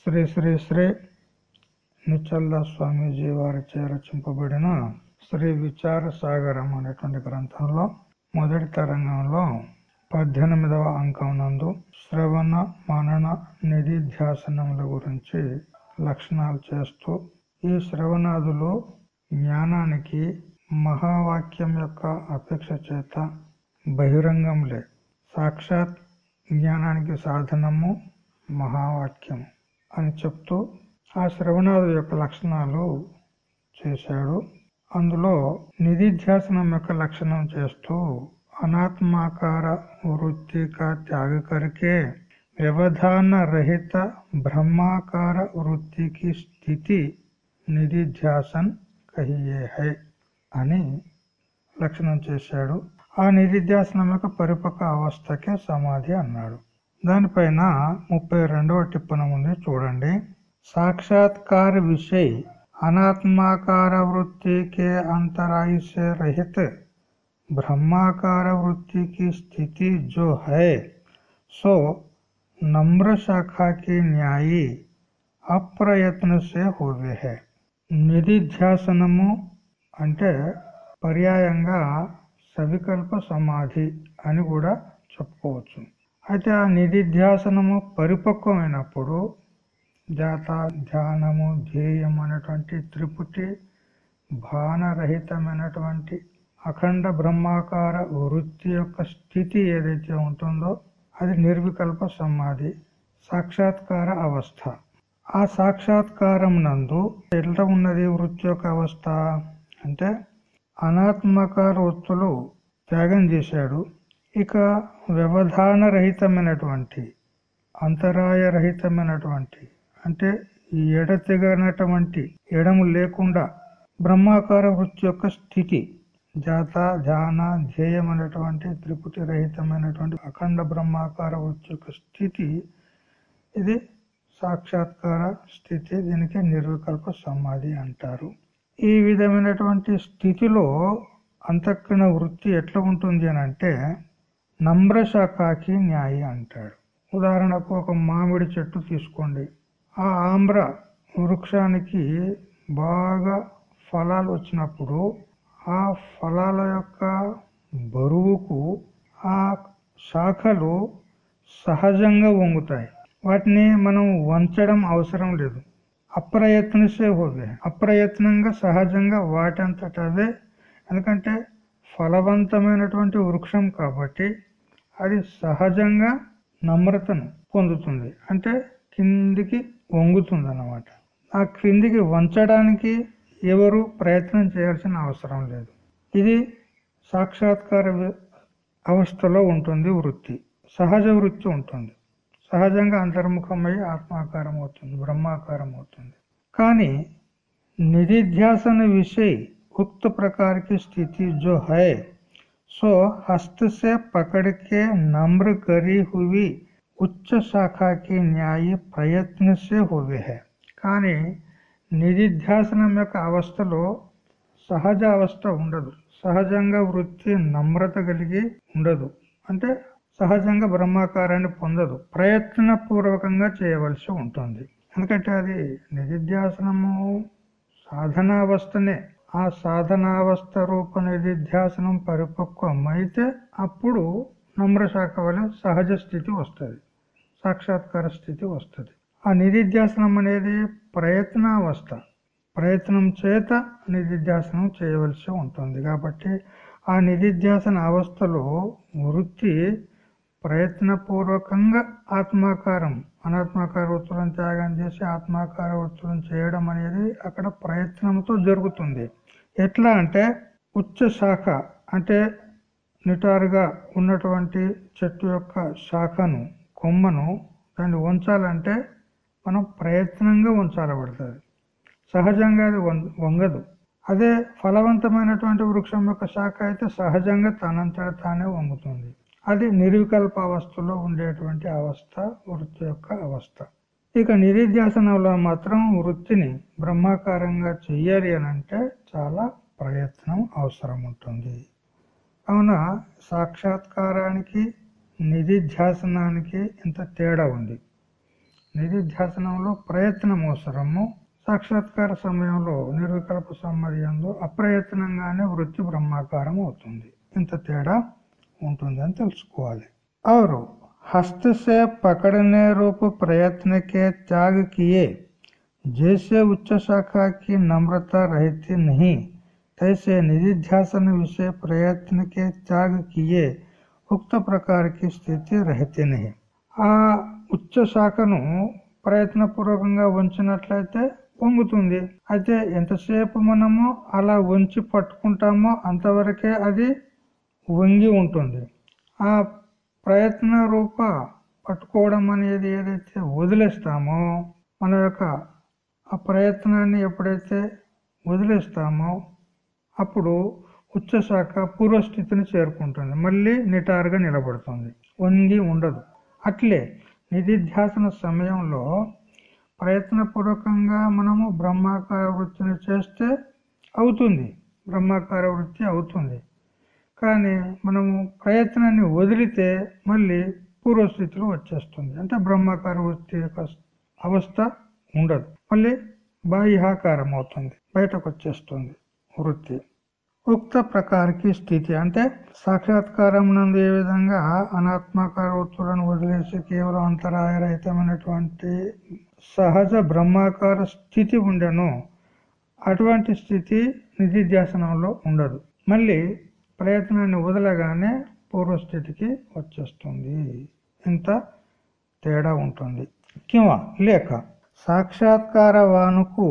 శ్రీ శ్రీ శ్రీ నిచ్చల్ల స్వామీజీ వారిచే రచింపబడిన శ్రీ విచార సాగరం అనేటువంటి గ్రంథంలో మొదటి తరంగంలో పద్దెనిమిదవ అంకం నందు శ్రవణ మనన నిధిధ్యాసనముల గురించి లక్షణాలు చేస్తూ ఈ శ్రవణాదులు జ్ఞానానికి మహావాక్యం యొక్క అపేక్ష చేత బహిరంగంలే సాక్షాత్ జ్ఞానానికి సాధనము మహావాక్యము. అని చెప్తూ ఆ శ్రవణాదు యొక్క లక్షణాలు చేశాడు. అందులో నిధిధ్యాసనం యొక్క లక్షణం చేస్తూ అనాత్మాకార వృత్తిక త్యాగకరికే వ్యవధాన రహిత బ్రహ్మాకార వృత్తికి స్థితి నిధిధ్యాసన్ కహియే హై అని లక్షణం చేశాడు. ఆ నిధిధ్యాసనం యొక్క పరిపక్వ అవస్థకే సమాధి అన్నాడు. దానిపైన ముప్పై రెండవ టిప్పణం ఉంది చూడండి साक्षात्कार विषय अनात्माकार वृत्ति के अंतराय से रहित ब्रह्माकार वृत्ति की स्थिति जो है सो नम्र शाखा की न्यायी అప్రయత్న సే హోవే హే నిధిధ్యాసనము అంటే పర్యాయంగా సవికల్ప సమాధి అని కూడా చెప్పుకోవచ్చు అయితే ఆ నిధిధ్యాసనము పరిపక్వమైనప్పుడు జాత ధ్యానము ధ్యేయం అనేటువంటి త్రిపుటి భానరహితమైనటువంటి అఖండ బ్రహ్మాకార వృత్తి యొక్క స్థితి ఏదైతే ఉంటుందో అది నిర్వికల్ప సమాధి సాక్షాత్కార అవస్థ. ఆ సాక్షాత్కారం నందు ఎట్లా ఉన్నది వృత్తి యొక్క అవస్థ? అంటే అనాత్మక వృత్తులు త్యాగం చేశాడు. ఇక వ్యవధాన రహితమైనటువంటి అంతరాయ రహితమైనటువంటి అంటే ఎడతెగనటువంటి ఎడము లేకుండా బ్రహ్మాకార వృత్తి యొక్క స్థితి జాత ధ్యాన ధ్యేయం అనేటువంటి త్రిపుటి రహితమైనటువంటి అఖండ బ్రహ్మాకార వృత్తి యొక్క స్థితి ఇది సాక్షాత్కార స్థితి దీనికి నిర్వికల్ప సమాధి అంటారు. ఈ విధమైనటువంటి స్థితిలో అంతఃకరణ వృత్తి ఎట్లా ఉంటుంది అని అంటే నమ్ర న్యాయ అంటాడు. ఉదాహరణకు ఒక మామిడి చెట్టు తీసుకోండి. ఆ ఆమ్ర వృక్షానికి బాగా ఫలాలు వచ్చినప్పుడు ఆ ఫలాల యొక్క బరువుకు ఆ శాఖలు సహజంగా వంగుతాయి. వాటిని మనం వంచడం అవసరం లేదు. అప్రయత్నసే హోదే అప్రయత్నంగా సహజంగా వాటంతట అదే ఎందుకంటే ఫలవంతమైనటువంటి వృక్షం కాబట్టి అది సహజంగా నమ్రతను పొందుతుంది అంటే కిందికి వంగుతుంది అన్నమాట ఆ క్రిందికి వంచడానికి ఎవరు ప్రయత్నం చేయాల్సిన అవసరం లేదు ఇది సాక్షాత్కార అవస్థలో ఉంటుంది వృత్తి సహజ వృత్తి ఉంటుంది సహజంగా అంతర్ముఖమై ఆత్మాకారం అవుతుంది బ్రహ్మాకారం అవుతుంది కానీ నిధిధ్యాసన విషయ उक्त प्रकार की स्थिति जो है सो हस्त से पकड़ के नम्र करी हुई ఉచ్చ శాఖకి న్యాయ ప్రయత్న సే హోవే హే కానీ నిధిధ్యాసనం యొక్క అవస్థలో సహజ అవస్థ ఉండదు సహజంగా వృత్తి నమ్రత కలిగి ఉండదు అంటే సహజంగా బ్రహ్మాకారాన్ని పొందదు ప్రయత్న పూర్వకంగా చేయవలసి ఉంటుంది ఎందుకంటే అది నిధిధ్యాసనము సాధనావస్థనే ఆ సాధనావస్థ రూప నిధిధ్యాసనం పరిపక్వం అయితే అప్పుడు నమ్రశాఖ వల్ల సహజ స్థితి వస్తుంది సాక్షాత్కార స్థితి వస్తుంది. ఆ నిధిధ్యాసనం అనేది ప్రయత్నావస్థ. ప్రయత్నం చేత నిధిధ్యాసనం చేయవలసి ఉంటుంది. కాబట్టి ఆ నిధిధ్యాసన అవస్థలో వృత్తి ప్రయత్నపూర్వకంగా ఆత్మాకారం అనాత్మాకార వృత్తులను త్యాగం చేసి ఆత్మాకార వృత్తులను చేయడం అనేది అక్కడ ప్రయత్నంతో జరుగుతుంది. ఎట్లా అంటే ఉచ్చ శాఖ అంటే నిటారుగా ఉన్నటువంటి చెట్టు యొక్క శాఖను కొమ్మను దాన్ని ఉంచాలంటే మనం ప్రయత్నంగా ఉంచాలబడుతుంది సహజంగా అది వంగదు. అదే ఫలవంతమైనటువంటి వృక్షం యొక్క శాఖ అయితే సహజంగా తనంతట తానే వంగుతుంది. అది నిర్వికల్ప అవస్థలో ఉండేటువంటి అవస్థ వృత్తి యొక్క అవస్థ. ఇక నిధిధ్యాసనంలో మాత్రం వృత్తిని బ్రహ్మాకారంగా చెయ్యాలి అని అంటే చాలా ప్రయత్నం అవసరం ఉంటుంది. కావున సాక్షాత్కారానికి నిధిధ్యాసనానికి ఇంత తేడా ఉంది. నిధిధ్యాసనంలో ప్రయత్నం అవసరము. సాక్షాత్కార సమయంలో నిర్వికల్ప సమ్మర్యంలో అప్రయత్నంగానే వృత్తి బ్రహ్మాకారం అవుతుంది. ఇంత తేడా ఉంటుంది అని తెలుసుకోవాలి. ఆరు. हस्त से पकड़ने रूप प्रयत्न के त्याग किए जैसे उच्च शाखा की नम्रता रहती नहीं तैसे निधिध्यासन विषय प्रयत्न के त्याग किए ఉక్త ప్రకారకి స్థితి రహితే నహి ఆ ఉచ్చ శాఖను ప్రయత్నపూర్వకంగా ఉంచినట్లయితే పొంగుతుంది అయితే ఎంతసేపు మనము అలా ఉంచి పట్టుకుంటామో అంతవరకే అది వంగి ఉంటుంది ఆ ప్రయత్న రూప పట్టుకోవడం అనేది ఏదైతే వదిలేస్తామో మన యొక్క ఆ ప్రయత్నాన్ని ఎప్పుడైతే వదిలేస్తామో అప్పుడు ఉచ్చశాఖ పూర్వస్థితిని చేరుకుంటుంది. మళ్ళీ నిటారుగా నిలబడుతుంది. వంగి ఉండదు. అట్లే నిధిధ్యాసన సమయంలో ప్రయత్నపూర్వకంగా మనము బ్రహ్మాకార వృత్తిని చేస్తే అవుతుంది. బ్రహ్మాకార వృత్తి అవుతుంది. కానీ మనము ప్రయత్నాన్ని వదిలితే మళ్ళీ పూర్వస్థితిలో వచ్చేస్తుంది. అంటే బ్రహ్మాకార వృత్తి యొక్క అవస్థ ఉండదు. మళ్ళీ బాహ్యాకారం అవుతుంది. బయటకు వచ్చేస్తుంది వృత్తి. ఉక్త ప్రకారకి స్థితి. అంటే సాక్షాత్కారం నందు ఏ విధంగా అనాత్మకార వృత్తులను వదిలేసి కేవలం అంతరాయరహితమైనటువంటి సహజ బ్రహ్మాకార స్థితి ఉండను. అటువంటి స్థితి నిధిధ్యాసనంలో ఉండదు. మళ్ళీ ప్రయత్నాన్ని వదలగానే పూర్వస్థితికి వచ్చేస్తుంది. ఇంత తేడా ఉంటుంది. కివా లేక సాక్షాత్కారవానుకు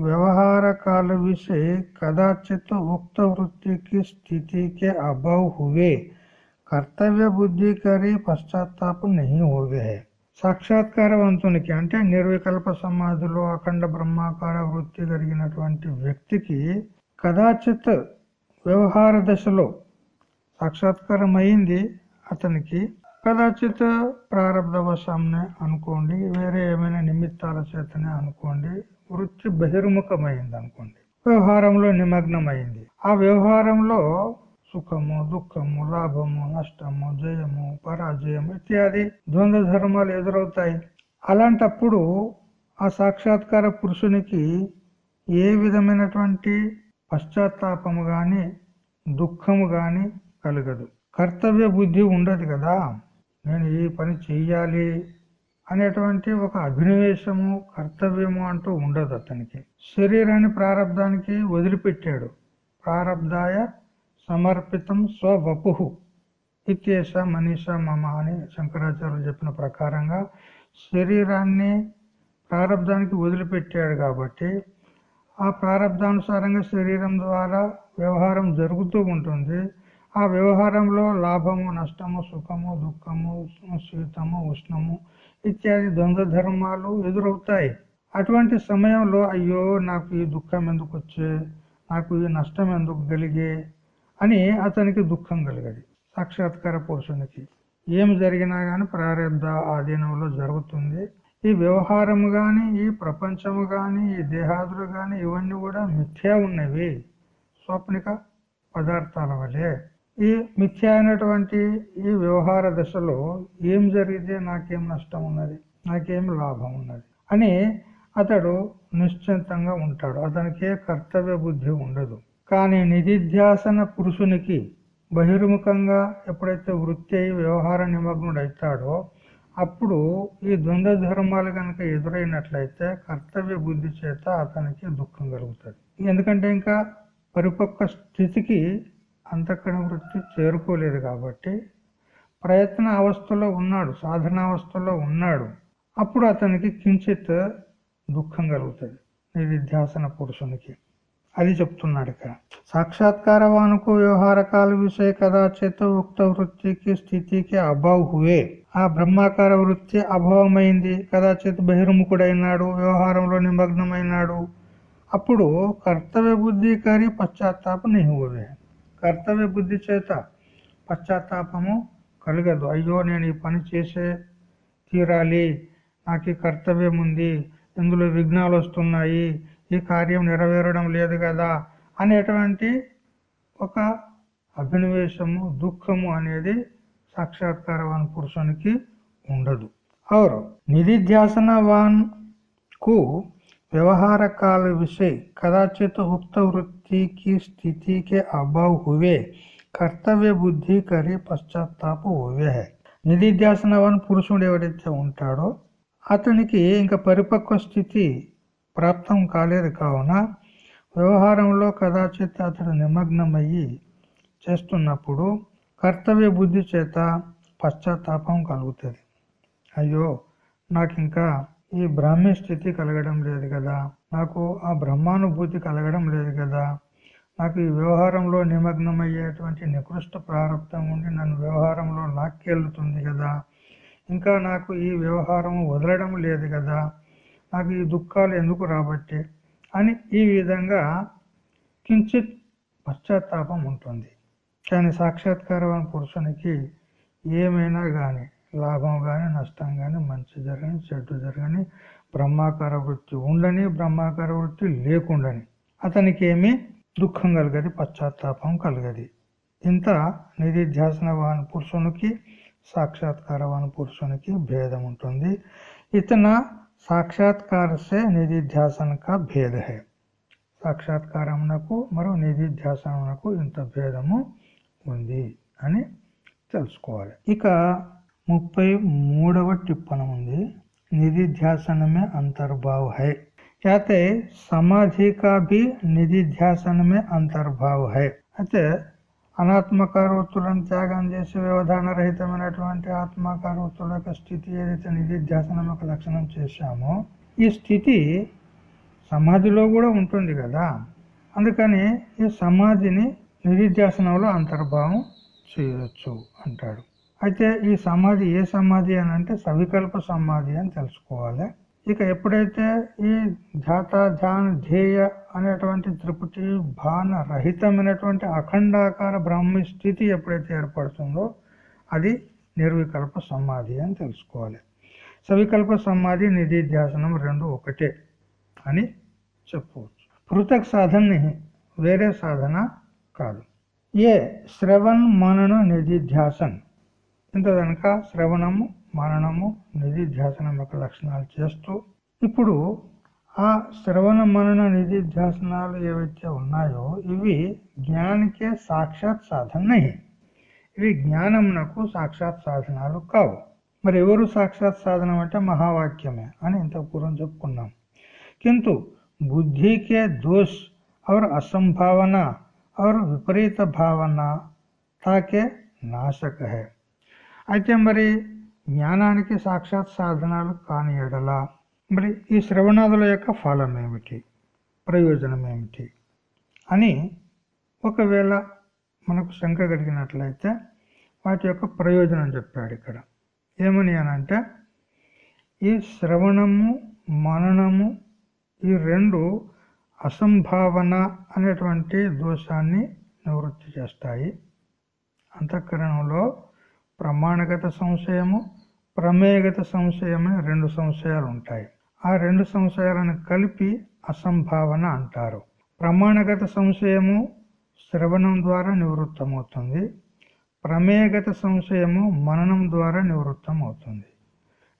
వ్యవహారకాల విషయ కదాచిత్ ఉక్త వృత్తికి స్థితికి అభావ్ హువే. కర్తవ్య బుద్ధి కరి పశ్చాత్తాపం నహి సాక్షాత్కార సాక్షాత్కారవంతునికి అంటే నిర్వికల్ప సమాధిలో అఖండ బ్రహ్మాకార వృత్తి కలిగినటువంటి వ్యక్తికి కదాచిత్ వ్యవహార దశలో సాక్షాత్కారం అయింది అతనికి. కదాచిత్ ప్రారంభవశాన్ని అనుకోండి వేరే ఏమైనా నిమిత్తాల చేతనే అనుకోండి వృత్తి బహిర్ముఖమైంది అనుకోండి వ్యవహారంలో నిమగ్నమైంది. ఆ వ్యవహారంలో సుఖము దుఃఖము లాభము నష్టము జయము పరాజయం ఇత్యాది ద్వంద్వ ధర్మాలు ఎదురవుతాయి. అలాంటప్పుడు ఆ సాక్షాత్కార పురుషునికి ఏ విధమైనటువంటి పశ్చాత్తాపము కానీ దుఃఖము కానీ కలగదు. కర్తవ్య బుద్ధి ఉండదు కదా. నేను ఈ పని చెయ్యాలి అనేటువంటి ఒక అభినవేశము కర్తవ్యము అంటూ ఉండదు అతనికి. శరీరాన్ని ప్రారంధానికి వదిలిపెట్టాడు. ప్రారంధాయ సమర్పితం స్వవపు. ఇత్యేష మనీష మమ అని శంకరాచార్యులు చెప్పిన ప్రకారంగా శరీరాన్ని ప్రారంధానికి వదిలిపెట్టాడు కాబట్టి ఆ ప్రారంధానుసారంగా శరీరం ద్వారా వ్యవహారం జరుగుతూ ఉంటుంది. ఆ వ్యవహారంలో లాభము నష్టము సుఖము దుఃఖము శీతము ఉష్ణము ఇత్యాది ద్వంద్వ ధర్మాలు ఎదురవుతాయి. అటువంటి సమయంలో అయ్యో నాకు ఈ దుఃఖం ఎందుకు వచ్చే? నాకు ఈ నష్టం ఎందుకు కలిగే? అని అతనికి దుఃఖం కలిగది. సాక్షాత్కార పురుషునికి ఏం జరిగినా కానీ ప్రారంధ ఆధీనంలో జరుగుతుంది. ఈ వ్యవహారము కానీ ఈ ప్రపంచము కానీ ఈ దేహాదులు కానీ ఇవన్నీ కూడా మిథ్యా ఉన్నవి. స్వప్నిక పదార్థాల వలె. ఈ మిథ్యా అయినటువంటి ఈ వ్యవహార దశలో ఏం జరిగితే నాకేం నష్టం ఉన్నది నాకేం లాభం ఉన్నది అని అతడు నిశ్చింతంగా ఉంటాడు. అతనికి కర్తవ్య బుద్ధి ఉండదు. కానీ నిధిధ్యాసన పురుషునికి బహిర్ముఖంగా ఎప్పుడైతే వృత్తి అయి వ్యవహార నిమగ్నుడు అవుతాడో అప్పుడు ఈ ద్వంద్వ ధర్మాలు కనుక ఎదురైనట్లయితే కర్తవ్య బుద్ధి చేత అతనికి దుఃఖం కలుగుతుంది. ఎందుకంటే ఇంకా పరిపక్వ స్థితికి అంతఃకరణ వృత్తి చేరుకోలేదు కాబట్టి ప్రయత్న అవస్థలో ఉన్నాడు సాధనావస్థలో ఉన్నాడు. అప్పుడు అతనికి కించిత్ దుఃఖం కలుగుతుంది. నిధిధ్యాసన పురుషునికి. అది చెప్తున్నాడు ఇక్కడ సాక్షాత్కారవానుకు వ్యవహార కాల విషయ కదాచేత ఉక్త వృత్తికి స్థితికి అభావహువే ఆ బ్రహ్మాకార వృత్తి అభావమైంది. కదాచేత బహిర్ముఖుడైనాడు వ్యవహారంలో నిమగ్నమైనాడు. అప్పుడు కర్తవ్య బుద్ధి కరి పశ్చాత్తాప నిహువే కర్తవ్య బుద్ధి చేత పశ్చాత్తాపము కలగదు. అయ్యో నేను ఈ పని చేసే తీరాలి. నాకు కర్తవ్యం ఉంది ఇందులో విఘ్నాలు వస్తున్నాయి ఈ కార్యం నెరవేరడం లేదు కదా అనేటువంటి ఒక అభినవేశము దుఃఖము అనేది సాక్షాత్కారవాన్ పురుషునికి ఉండదు और निधिध्यासनवान को व्यवहार काल विषय कदाचित उक्त वृत्ति की स्थिति के अभाव हुए కర్తవ్య బుద్ధి కరి పశ్చాత్తాప ఓవే నిధిధ్యాసనవన్ పురుషుడు ఎవడైతే ఉంటాడో అతనికి ఇంకా పరిపక్వ స్థితి ప్రాప్తం కాలేదు కావున వ్యవహారంలో కదాచిత్ అతడు నిమగ్నమయ్యి చేస్తున్నప్పుడు కర్తవ్య బుద్ధి చేత పశ్చాత్తాపం కలుగుతుంది. అయ్యో నాకు ఇంకా ఈ బ్రాహ్మీ స్థితి కలగడం లేదు కదా నాకు ఆ బ్రహ్మానుభూతి కలగడం లేదు కదా నాకు ఈ వ్యవహారంలో నిమగ్నమయ్యేటువంటి నికృష్ట ప్రారంభం ఉండి నన్ను వ్యవహారంలో లాక్కెళ్తుంది కదా ఇంకా నాకు ఈ వ్యవహారం వదలడం లేదు కదా నాకు ఈ దుఃఖాలు ఎందుకు రాబట్టే? అని ఈ విధంగా కించిత్ పశ్చాత్తాపం ఉంటుంది. కానీ సాక్షాత్కారమైన పురుషునికి ఏమైనా కానీ లాభం కానీ నష్టం కానీ మంచి జరగని చెడ్డు జరగని బ్రహ్మాకార వృత్తి ఉండని బ్రహ్మాకార వృత్తి లేకుండని అతనికి ఏమి దుఃఖం కలగది పశ్చాత్తాపం కలగది. ఇంత నిధిధ్యాసనవాన్ పురుషునికి సాక్షాత్కారవాన్ పురుషునికి భేదం ఉంటుంది ఇతన సాక్షాత్కార సే నిధిధ్యాసన కా భేద హై సాక్షాత్కారమునకు మరో నిధిధ్యాసనమునకు ఇంత భేదము ఉంది అని తెలుసుకోవాలి ఇక ముప్పై మూడవ టిప్పణం ఉంది నిధిధ్యాసనమే అంతర్భావ్ హై कहते समाधि का भी నిధిధ్యాసన మే అంతర్భావ హై అయితే అనాత్మకార వృత్తులను త్యాగం చేసి వ్యవధాన రహితమైనటువంటి ఆత్మకారవృత్తుల యొక్క స్థితి ఏదైతే నిధిధ్యాసనం యొక్క లక్షణం చేశామో ఈ స్థితి సమాధిలో కూడా ఉంటుంది కదా. అందుకని ఈ సమాధిని నిధిధ్యాసనంలో అంతర్భావం చేయవచ్చు అంటాడు. అయితే ఈ సమాధి ఏ సమాధి అని అంటే సవికల్ప సమాధి అని తెలుసుకోవాలి. ఇక ఎప్పుడైతే ఈ ధ్యాత ధ్యాన ధ్యేయ అనేటువంటి త్రిపుటి భాన రహితమైనటువంటి అఖండాకార బ్రహ్మ స్థితి ఎప్పుడైతే ఏర్పడుతుందో అది నిర్వికల్ప సమాధి అని తెలుసుకోవాలి. సవికల్ప సమాధి నిధిధ్యాసనం రెండు ఒకటే అని చెప్పవచ్చు. పృథక్ సాధన వేరే సాధన కాదు. ఏ శ్రవణ్ మనన నిధిధ్యాసన్ ఇంత కనుక శ్రవణము మననము నిధిధ్యాసనం యొక్క లక్షణాలు చేస్తూ ఇప్పుడు ఆ శ్రవణ మనన నిధిధ్యాసనాలు ఏవైతే ఉన్నాయో ఇవి జ్ఞానికే సాక్షాత్ సాధన ఇవి జ్ఞానమునకు సాక్షాత్ సాధనాలు కావు మరి ఎవరు సాక్షాత్ సాధనం అంటే మహావాక్యమే అని ఇంత పూర్వం చెప్పుకున్నాం కింటు బుద్ధికే దోష్ और असंभावना और విపరీత భావన తాకే నాశక హే అయితే మరి జ్ఞానానికి సాక్షాత్ సాధనాలు కాని ఎడల. మరి ఈ శ్రవణాదుల యొక్క ఫలం ఏమిటి ప్రయోజనం ఏమిటి అని ఒకవేళ మనకు శంక కలిగినట్లయితే వాటి యొక్క ప్రయోజనం చెప్పాడు ఇక్కడ. ఏమని అనంటే ఈ శ్రవణము మననము ఈ రెండు అసంభావన అనేటువంటి దోషాన్ని నివృత్తి చేస్తాయి. అంతఃకరణంలో ప్రమాణగత సంశయము ప్రమేయగత సంశయం రెండు సంశయాలు ఉంటాయి ఆ రెండు సంశయాలను కలిపి అసంభావన అంటారు. ప్రమాణగత సంశయము శ్రవణం ద్వారా నివృత్తమవుతుంది. ప్రమేయగత సంశయము మననం ద్వారా నివృత్తం అవుతుంది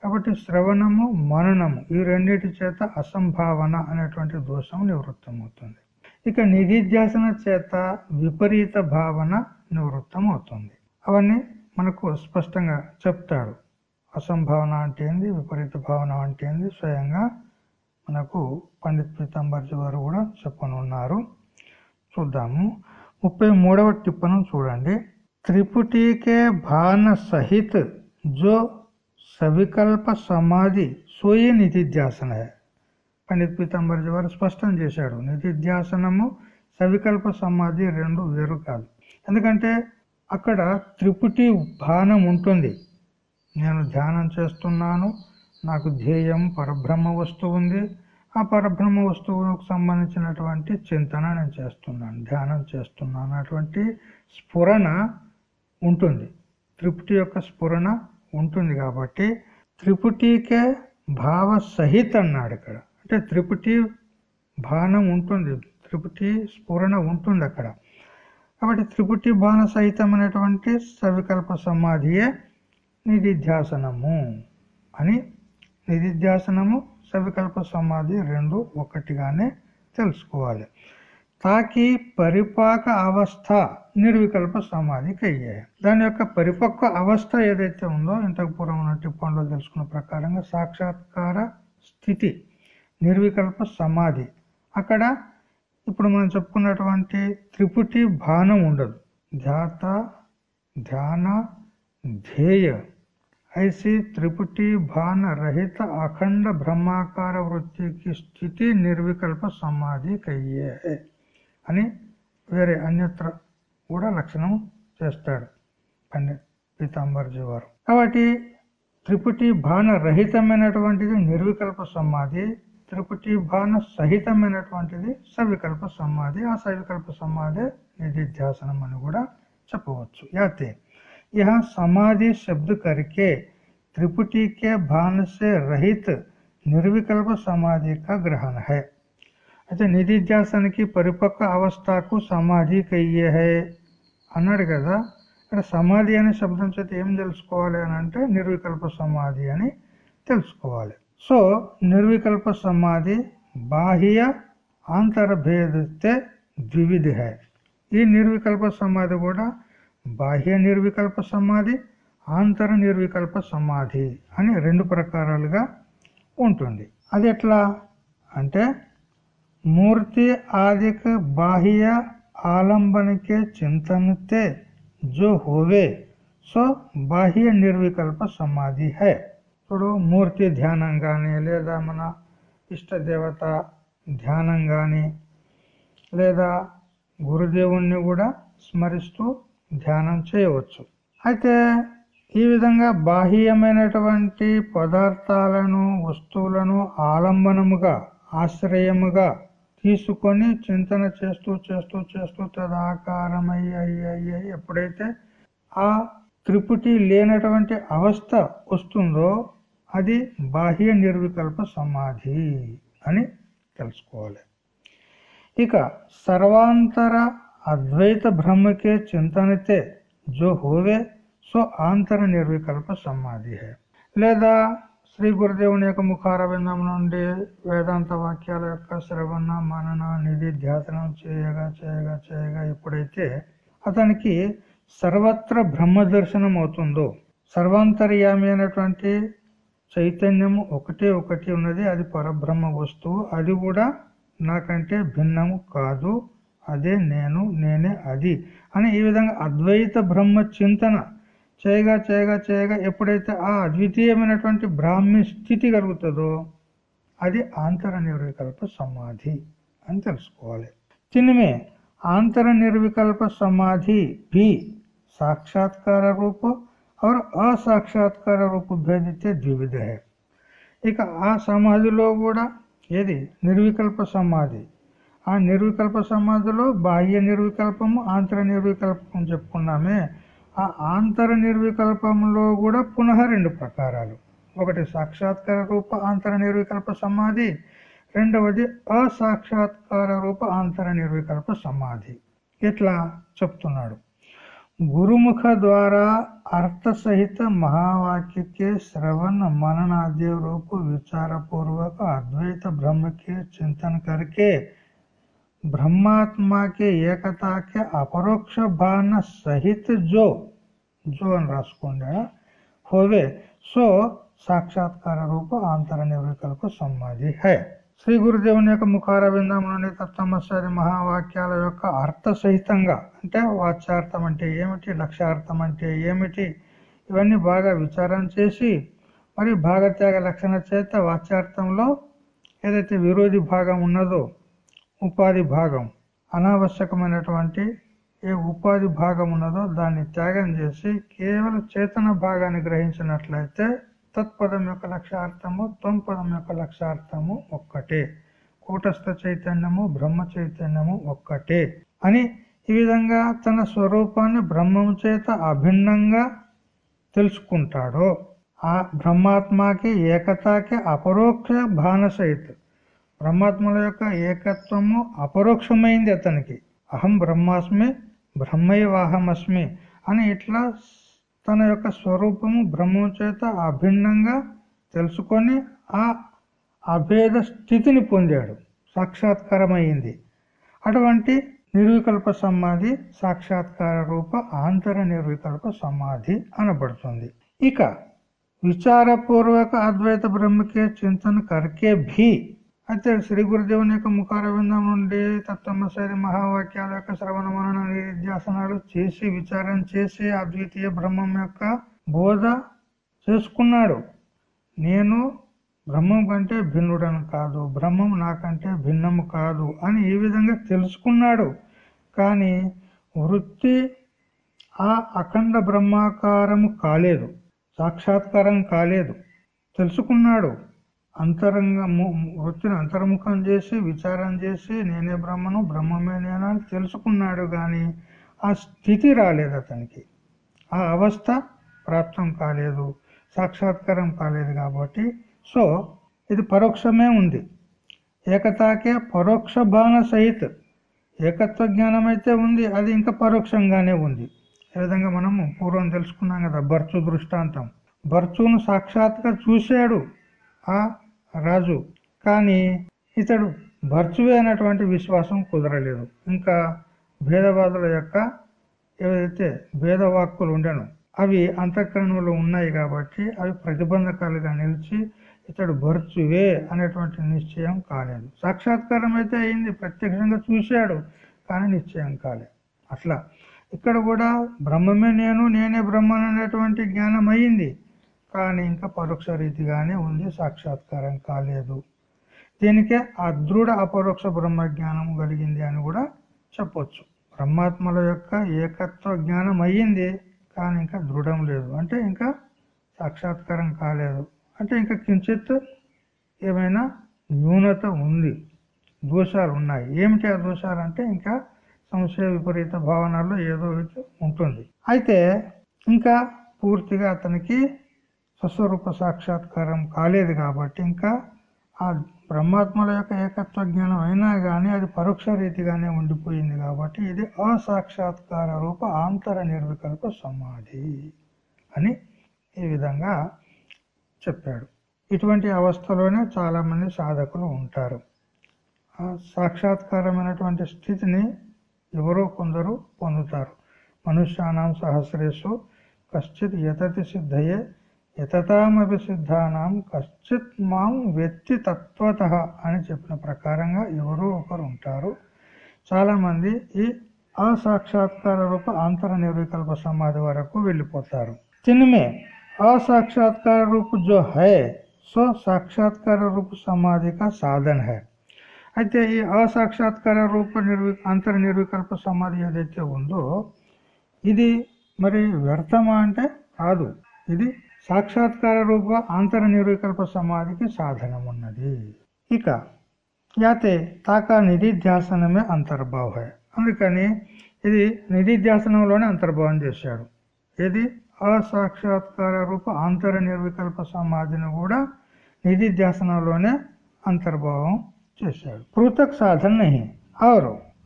కాబట్టి శ్రవణము మననము ఈ రెండింటి చేత అసంభావన అనేటువంటి దోషం నివృత్తం అవుతుంది ఇక నిధిధ్యాసన చేత విపరీత భావన నివృత్తం అవుతుంది అవన్నీ మనకు స్పష్టంగా చెప్తాడు. అసంభావన అంటే ఏంది? విపరీత భావన అంటే ఏంది? స్వయంగా మనకు పండిత్ పీతాంబర్జీ వారు కూడా చెప్పనున్నారు. చూద్దాము. ముప్పై మూడవ టిప్పను చూడండి. త్రిపుటికే భాన సహిత్ జో సవికల్ప సమాధి సోయి నిధిధ్యాసన. పండిత్ పీతాంబర్జీ వారు స్పష్టం చేశాడు. నిధిధ్యాసనము సవికల్ప సమాధి రెండు వేరు కాదు. ఎందుకంటే అక్కడ త్రిపుటి భానం ఉంటుంది. నేను ధ్యానం చేస్తున్నాను. నాకు ధ్యేయం పరబ్రహ్మ వస్తువు ఉంది. ఆ పరబ్రహ్మ వస్తువుకు సంబంధించినటువంటి చింతన నేను చేస్తున్నాను ధ్యానం చేస్తున్నాను. అటువంటి స్ఫురణ ఉంటుంది. త్రిపుటి యొక్క స్ఫురణ ఉంటుంది కాబట్టి త్రిపుటికే భావ సహిత అన్నాడు ఇక్కడ. అంటే త్రిపుటి భానం ఉంటుంది. త్రిపుటి స్ఫురణ ఉంటుంది అక్కడ. కాబట్టి త్రిపుటి బాణ సహితమైనటువంటి సవికల్ప సమాధియే నిధిధ్యాసనము అని నిధిధ్యాసనము సవికల్ప సమాధి రెండు ఒకటిగానే తెలుసుకోవాలి. తాకి పరిపాక అవస్థ నిర్వికల్ప సమాధికి అయ్యాయి దాని యొక్క పరిపక్వ అవస్థ ఏదైతే ఉందో ఇంతకు పూర్వం ఉన్న టిప్పంలో తెలుసుకున్న ప్రకారంగా సాక్షాత్కార స్థితి నిర్వికల్ప సమాధి. అక్కడ ఇప్పుడు మనం చెప్పుకున్నటువంటి త్రిపుటి భానం ఉండదు ధ్యాత ధ్యాన ధ్యేయ ऐसी त्रिपुटी भान रहित अखंड ब्रह्माकार वृत्ति की స్థితి నిర్వికల్ప సమాధి కయ్యే అని వేరే అన్యత్ర కూడా లక్షణం చేస్తాడు పండిత్ పీతాంబర్జీ వారు కాబట్టి త్రిపుటి భాన రహితమైనటువంటిది నిర్వికల్ప సమాధి త్రిపుటి భాన సహితమైనటువంటిది సవికల్ప సమాధి ఆ సవికల్ప సమాధి నిధిధ్యాసనం అని కూడా చెప్పవచ్చు యాతే यहाँ समाधि शब्द करके त्रिपुटी के भान से रहित నిర్వికల్ప సమాధి కా గ్రహణ హై అయితే నిధిధ్యాసనకి పరిపక్వ అవస్థకు సమాధి కయ్యే హై అన్నాడు కదా ఇక్కడ సమాధి అనే శబ్దం చేత ఏం తెలుసుకోవాలి అని అంటే నిర్వికల్ప సమాధి అని తెలుసుకోవాలి సో నిర్వికల్ప సమాధి బాహ్య ఆంతరభేదతే ద్వివిధ హై. ఈ నిర్వికల్ప సమాధి కూడా బాహ్య నిర్వికల్ప సమాధి ఆంతర నిర్వికల్ప సమాధి అని రెండు ప్రకారాలుగా ఉంటుంది. అది ఎట్లా? అంటే మూర్తి ఆదిక బాహ్య ఆలంబనకే చింతనతే జో హోవే. సో బాహ్య నిర్వికల్ప సమాధి హై. ఇప్పుడు మూర్తి ధ్యానం కానీ లేదా మన ఇష్ట దేవత ధ్యానం కానీ లేదా గురుదేవుణ్ణి కూడా స్మరిస్తూ ధ్యానం చేయవచ్చు. అయితే ఈ విధంగా బాహ్యమైనటువంటి పదార్థాలను వస్తువులను ఆలంబనముగా ఆశ్రయముగా తీసుకొని చింతన చేస్తూ చేస్తూ చేస్తూ తదాకారమయ్యి అయ్యి అయ్యి ఎప్పుడైతే ఆ త్రిపుటి లేనటువంటి అవస్థ వస్తుందో అది బాహ్య నిర్వికల్ప సమాధి అని తెలుసుకోవాలి. ఇక సర్వాంతర అద్వైత బ్రహ్మకే చింతనతే జో హోవే సో ఆంతర నిర్వికల్ప సమాధి హే. లేదా శ్రీ గురుదేవుని యొక్క ముఖారవిందం నుండి వేదాంత వాక్యాల యొక్క శ్రవణ మనన నిధి ధ్యాసనం చేయగా చేయగా చేయగా ఎప్పుడైతే అతనికి సర్వత్ర బ్రహ్మ దర్శనం అవుతుందో సర్వాంతర్యామి అయినటువంటి చైతన్యము ఒకటే ఒకటి ఉన్నది అది పరబ్రహ్మ వస్తువు. అది కూడా నాకంటే భిన్నము కాదు అదే నేను నేనే అది అని ఈ విధంగా అద్వైత బ్రహ్మ చింతన చేయగా చేయగా చేయగా ఎప్పుడైతే ఆ అద్వితీయమైనటువంటి బ్రాహ్మి స్థితి కలుగుతుందో అది ఆంతర నిర్వికల్ప సమాధి అని తెలుసుకోవాలి. తినిమే ఆంతర నిర్వికల్ప సమాధి బి సాక్షాత్కార రూప और అసాక్షాత్కార రూప భేదితే ద్వివిధ है ఇక ఆ సమాధిలో కూడా ఏది నిర్వికల్ప సమాధి ఆ నిర్వికల్ప సమాధిలో బాహ్య నిర్వికల్పము ఆంతర నిర్వికల్పం చెప్పుకున్నామే ఆ ఆంతర నిర్వికల్పంలో కూడా పునః రెండు ప్రకారాలు ఒకటి సాక్షాత్కార రూప ఆంతర నిర్వికల్ప సమాధి రెండవది అసాక్షాత్కార రూప ఆంతర నిర్వికల్ప సమాధి ఇట్లా చెప్తున్నాడు गुरुमुख द्वारा अर्थ सहित महावाक्य के श्रवण मननादि रूप विचार पूर्वक अद्वैत ब्रह्म के चिंतन करके ब्रह्मात्मा के एकता के अपरोक्ष भान सहित जो जो रस होवे, सो साक्षात्कार रूप आंतरण निर्विकल्प समाधि है। శ్రీ గురుదేవుని యొక్క ముఖార విందంలోని మహావాక్యాల యొక్క అర్థ సహితంగా అంటే వాచ్యార్థం అంటే ఏమిటి లక్ష్యార్థం అంటే ఏమిటి ఇవన్నీ బాగా విచారం చేసి మరి భాగత్యాగ లక్షణ చేత వాచ్యార్థంలో ఏదైతే విరోధి భాగం ఉన్నదో ఉపాధి భాగం అనావశ్యకమైనటువంటి ఏ ఉపాధి భాగం ఉన్నదో దాన్ని త్యాగం చేసి కేవలం చేతన భాగాన్ని గ్రహించినట్లయితే తత్పదం యొక్క లక్ష్యార్థము త్వం పదం యొక్క లక్ష్యార్థము ఒక్కటే. కూటస్థ చైతన్యము బ్రహ్మ చైతన్యము ఒక్కటే. అని ఈ విధంగా తన స్వరూపాన్ని బ్రహ్మము చేత అభిన్నంగా తెలుసుకుంటాడో ఆ బ్రహ్మాత్మకి ఏకతాకి అపరోక్ష భానసైత్ బ్రహ్మాత్మల యొక్క ఏకత్వము అపరోక్షమైంది అతనికి. అహం బ్రహ్మాస్మి బ్రహ్మైవాహమస్మి అని ఇట్లా తన యొక్క స్వరూపము బ్రహ్మం చేత అభిన్నంగా తెలుసుకొని ఆ అభేద స్థితిని పొందాడు. సాక్షాత్కారమైంది. అటువంటి నిర్వికల్ప సమాధి సాక్షాత్కార రూప ఆంతర నిర్వికల్ప సమాధి అనబడుతుంది. ఇక విచారపూర్వక అద్వైత బ్రహ్మకే చింతన కర్కే భీ అయితే శ్రీ గురుదేవుని యొక్క ముఖారవిందం నుండి తత్వమశైలి మహావాక్యాల యొక్క శ్రవణ మనన నిధ్యాసనాలు చేసి విచారం చేసి అద్వితీయ బ్రహ్మం యొక్క బోధ చేసుకున్నాడు. నేను బ్రహ్మం కంటే భిన్నుడను కాదు బ్రహ్మం నాకంటే భిన్నము కాదు అని ఈ విధంగా తెలుసుకున్నాడు. కానీ వృత్తి ఆ అఖండ బ్రహ్మాకారము కాలేదు సాక్షాత్కారం కాలేదు తెలుసుకున్నాడు. అంతరంగము వృత్తిని అంతర్ముఖం చేసి విచారం చేసి నేనే బ్రహ్మను బ్రహ్మమే నేను అని తెలుసుకున్నాడు కానీ ఆ స్థితి రాలేదు అతనికి. ఆ అవస్థ ప్రాప్తం కాలేదు సాక్షాత్కారం కాలేదు కాబట్టి. సో ఇది పరోక్షమే ఉంది. ఏకతాకే పరోక్ష భావన సహిత్ ఏకత్వ జ్ఞానం అయితే ఉంది అది ఇంకా పరోక్షంగానే ఉంది. ఈ విధంగా మనము పూర్వం తెలుసుకున్నాం కదా బర్చు దృష్టాంతం. బర్చును సాక్షాత్గా చూశాడు. ఆ రాజు. కానీ ఇతడు భర్చువే అనేటువంటి విశ్వాసం కుదరలేదు. ఇంకా భేదవాదుల యొక్క ఏవైతే భేదవాక్కులు ఉండను అవి అంతఃకరణలో ఉన్నాయి కాబట్టి అవి ప్రతిబంధకాలుగా నిలిచి ఇతడు భర్చువే అనేటువంటి నిశ్చయం కాలేదు. సాక్షాత్కారం అయితే అయింది. ప్రత్యక్షంగా చూశాడు కానీ నిశ్చయం కాలేదు. అట్లా. ఇక్కడ కూడా బ్రహ్మమే నేను నేనే బ్రహ్మను అనేటువంటి జ్ఞానం అయింది. కానీ ఇంకా పరోక్ష రీతిగానే ఉంది సాక్షాత్కారం కాలేదు. దీనికే అదృఢ అపరోక్ష బ్రహ్మ జ్ఞానం కలిగింది అని కూడా చెప్పొచ్చు. బ్రహ్మాత్మల యొక్క ఏకత్వ జ్ఞానం అయ్యింది కానీ ఇంకా దృఢం లేదు. అంటే ఇంకా సాక్షాత్కారం కాలేదు. అంటే ఇంకా కించిత్ ఏమైనా న్యూనత ఉంది దోషాలు ఉన్నాయి. ఏమిటి ఆ దోషాలు అంటే ఇంకా సంశయ విపరీత భావనలో ఏదో ఉంటుంది. అయితే ఇంకా పూర్తిగా అతనికి స్వస్వరూప సాక్షాత్కారం కాలేదు కాబట్టి ఇంకా ఆ బ్రహ్మాత్మల యొక్క ఏకత్వ జ్ఞానం అయినా కానీ అది పరోక్ష రీతిగానే ఉండిపోయింది కాబట్టి ఇది అసాక్షాత్కార రూప ఆంతర నిర్వికల్ప సమాధి అని ఈ విధంగా చెప్పాడు. ఇటువంటి అవస్థలోనే చాలామంది సాధకులు ఉంటారు. ఆ సాక్షాత్కారమైనటువంటి స్థితిని ఎవరో కొందరు పొందుతారు. మనుష్యానాం సహస్రేశు కశ్చిత్ యతతి సిద్ధయే యతతామపి సిద్ధానం కశ్చిత్ మాం వ్యక్తి తత్వత అని చెప్పిన ప్రకారంగా ఎవరో ఒకరు ఉంటారు. చాలామంది ఈ అసాక్షాత్కార రూప అంతర నిర్వికల్ప సమాధి వరకు వెళ్ళిపోతారు. తినిమే అసాక్షాత్కార రూప జో హై సో సాక్షాత్కార రూప సమాధిక సాధన హై. అయితే ఈ అసాక్షాత్కార రూప నిర్వి అంతర నిర్వికల్ప సమాధి ఏదైతే ఉందో ఇది మరి వ్యర్థమా అంటే కాదు. ఇది సాక్షాత్కార రూప అంతర నిర్వికల్ప సమాధికి సాధనం ఉన్నది ఇక యాతే తాకా నిధిధ్యాసనమే అంతర్భావ అందుకని ఇది నిధిధ్యాసనంలోనే అంతర్భావం చేశాడు ఇది అసాక్షాత్కార రూప అంతర నిర్వికల్ప సమాధిని కూడా నిధిధ్యాసనంలోనే అంతర్భావం చేశాడు పృథక్ సాధన नहीं और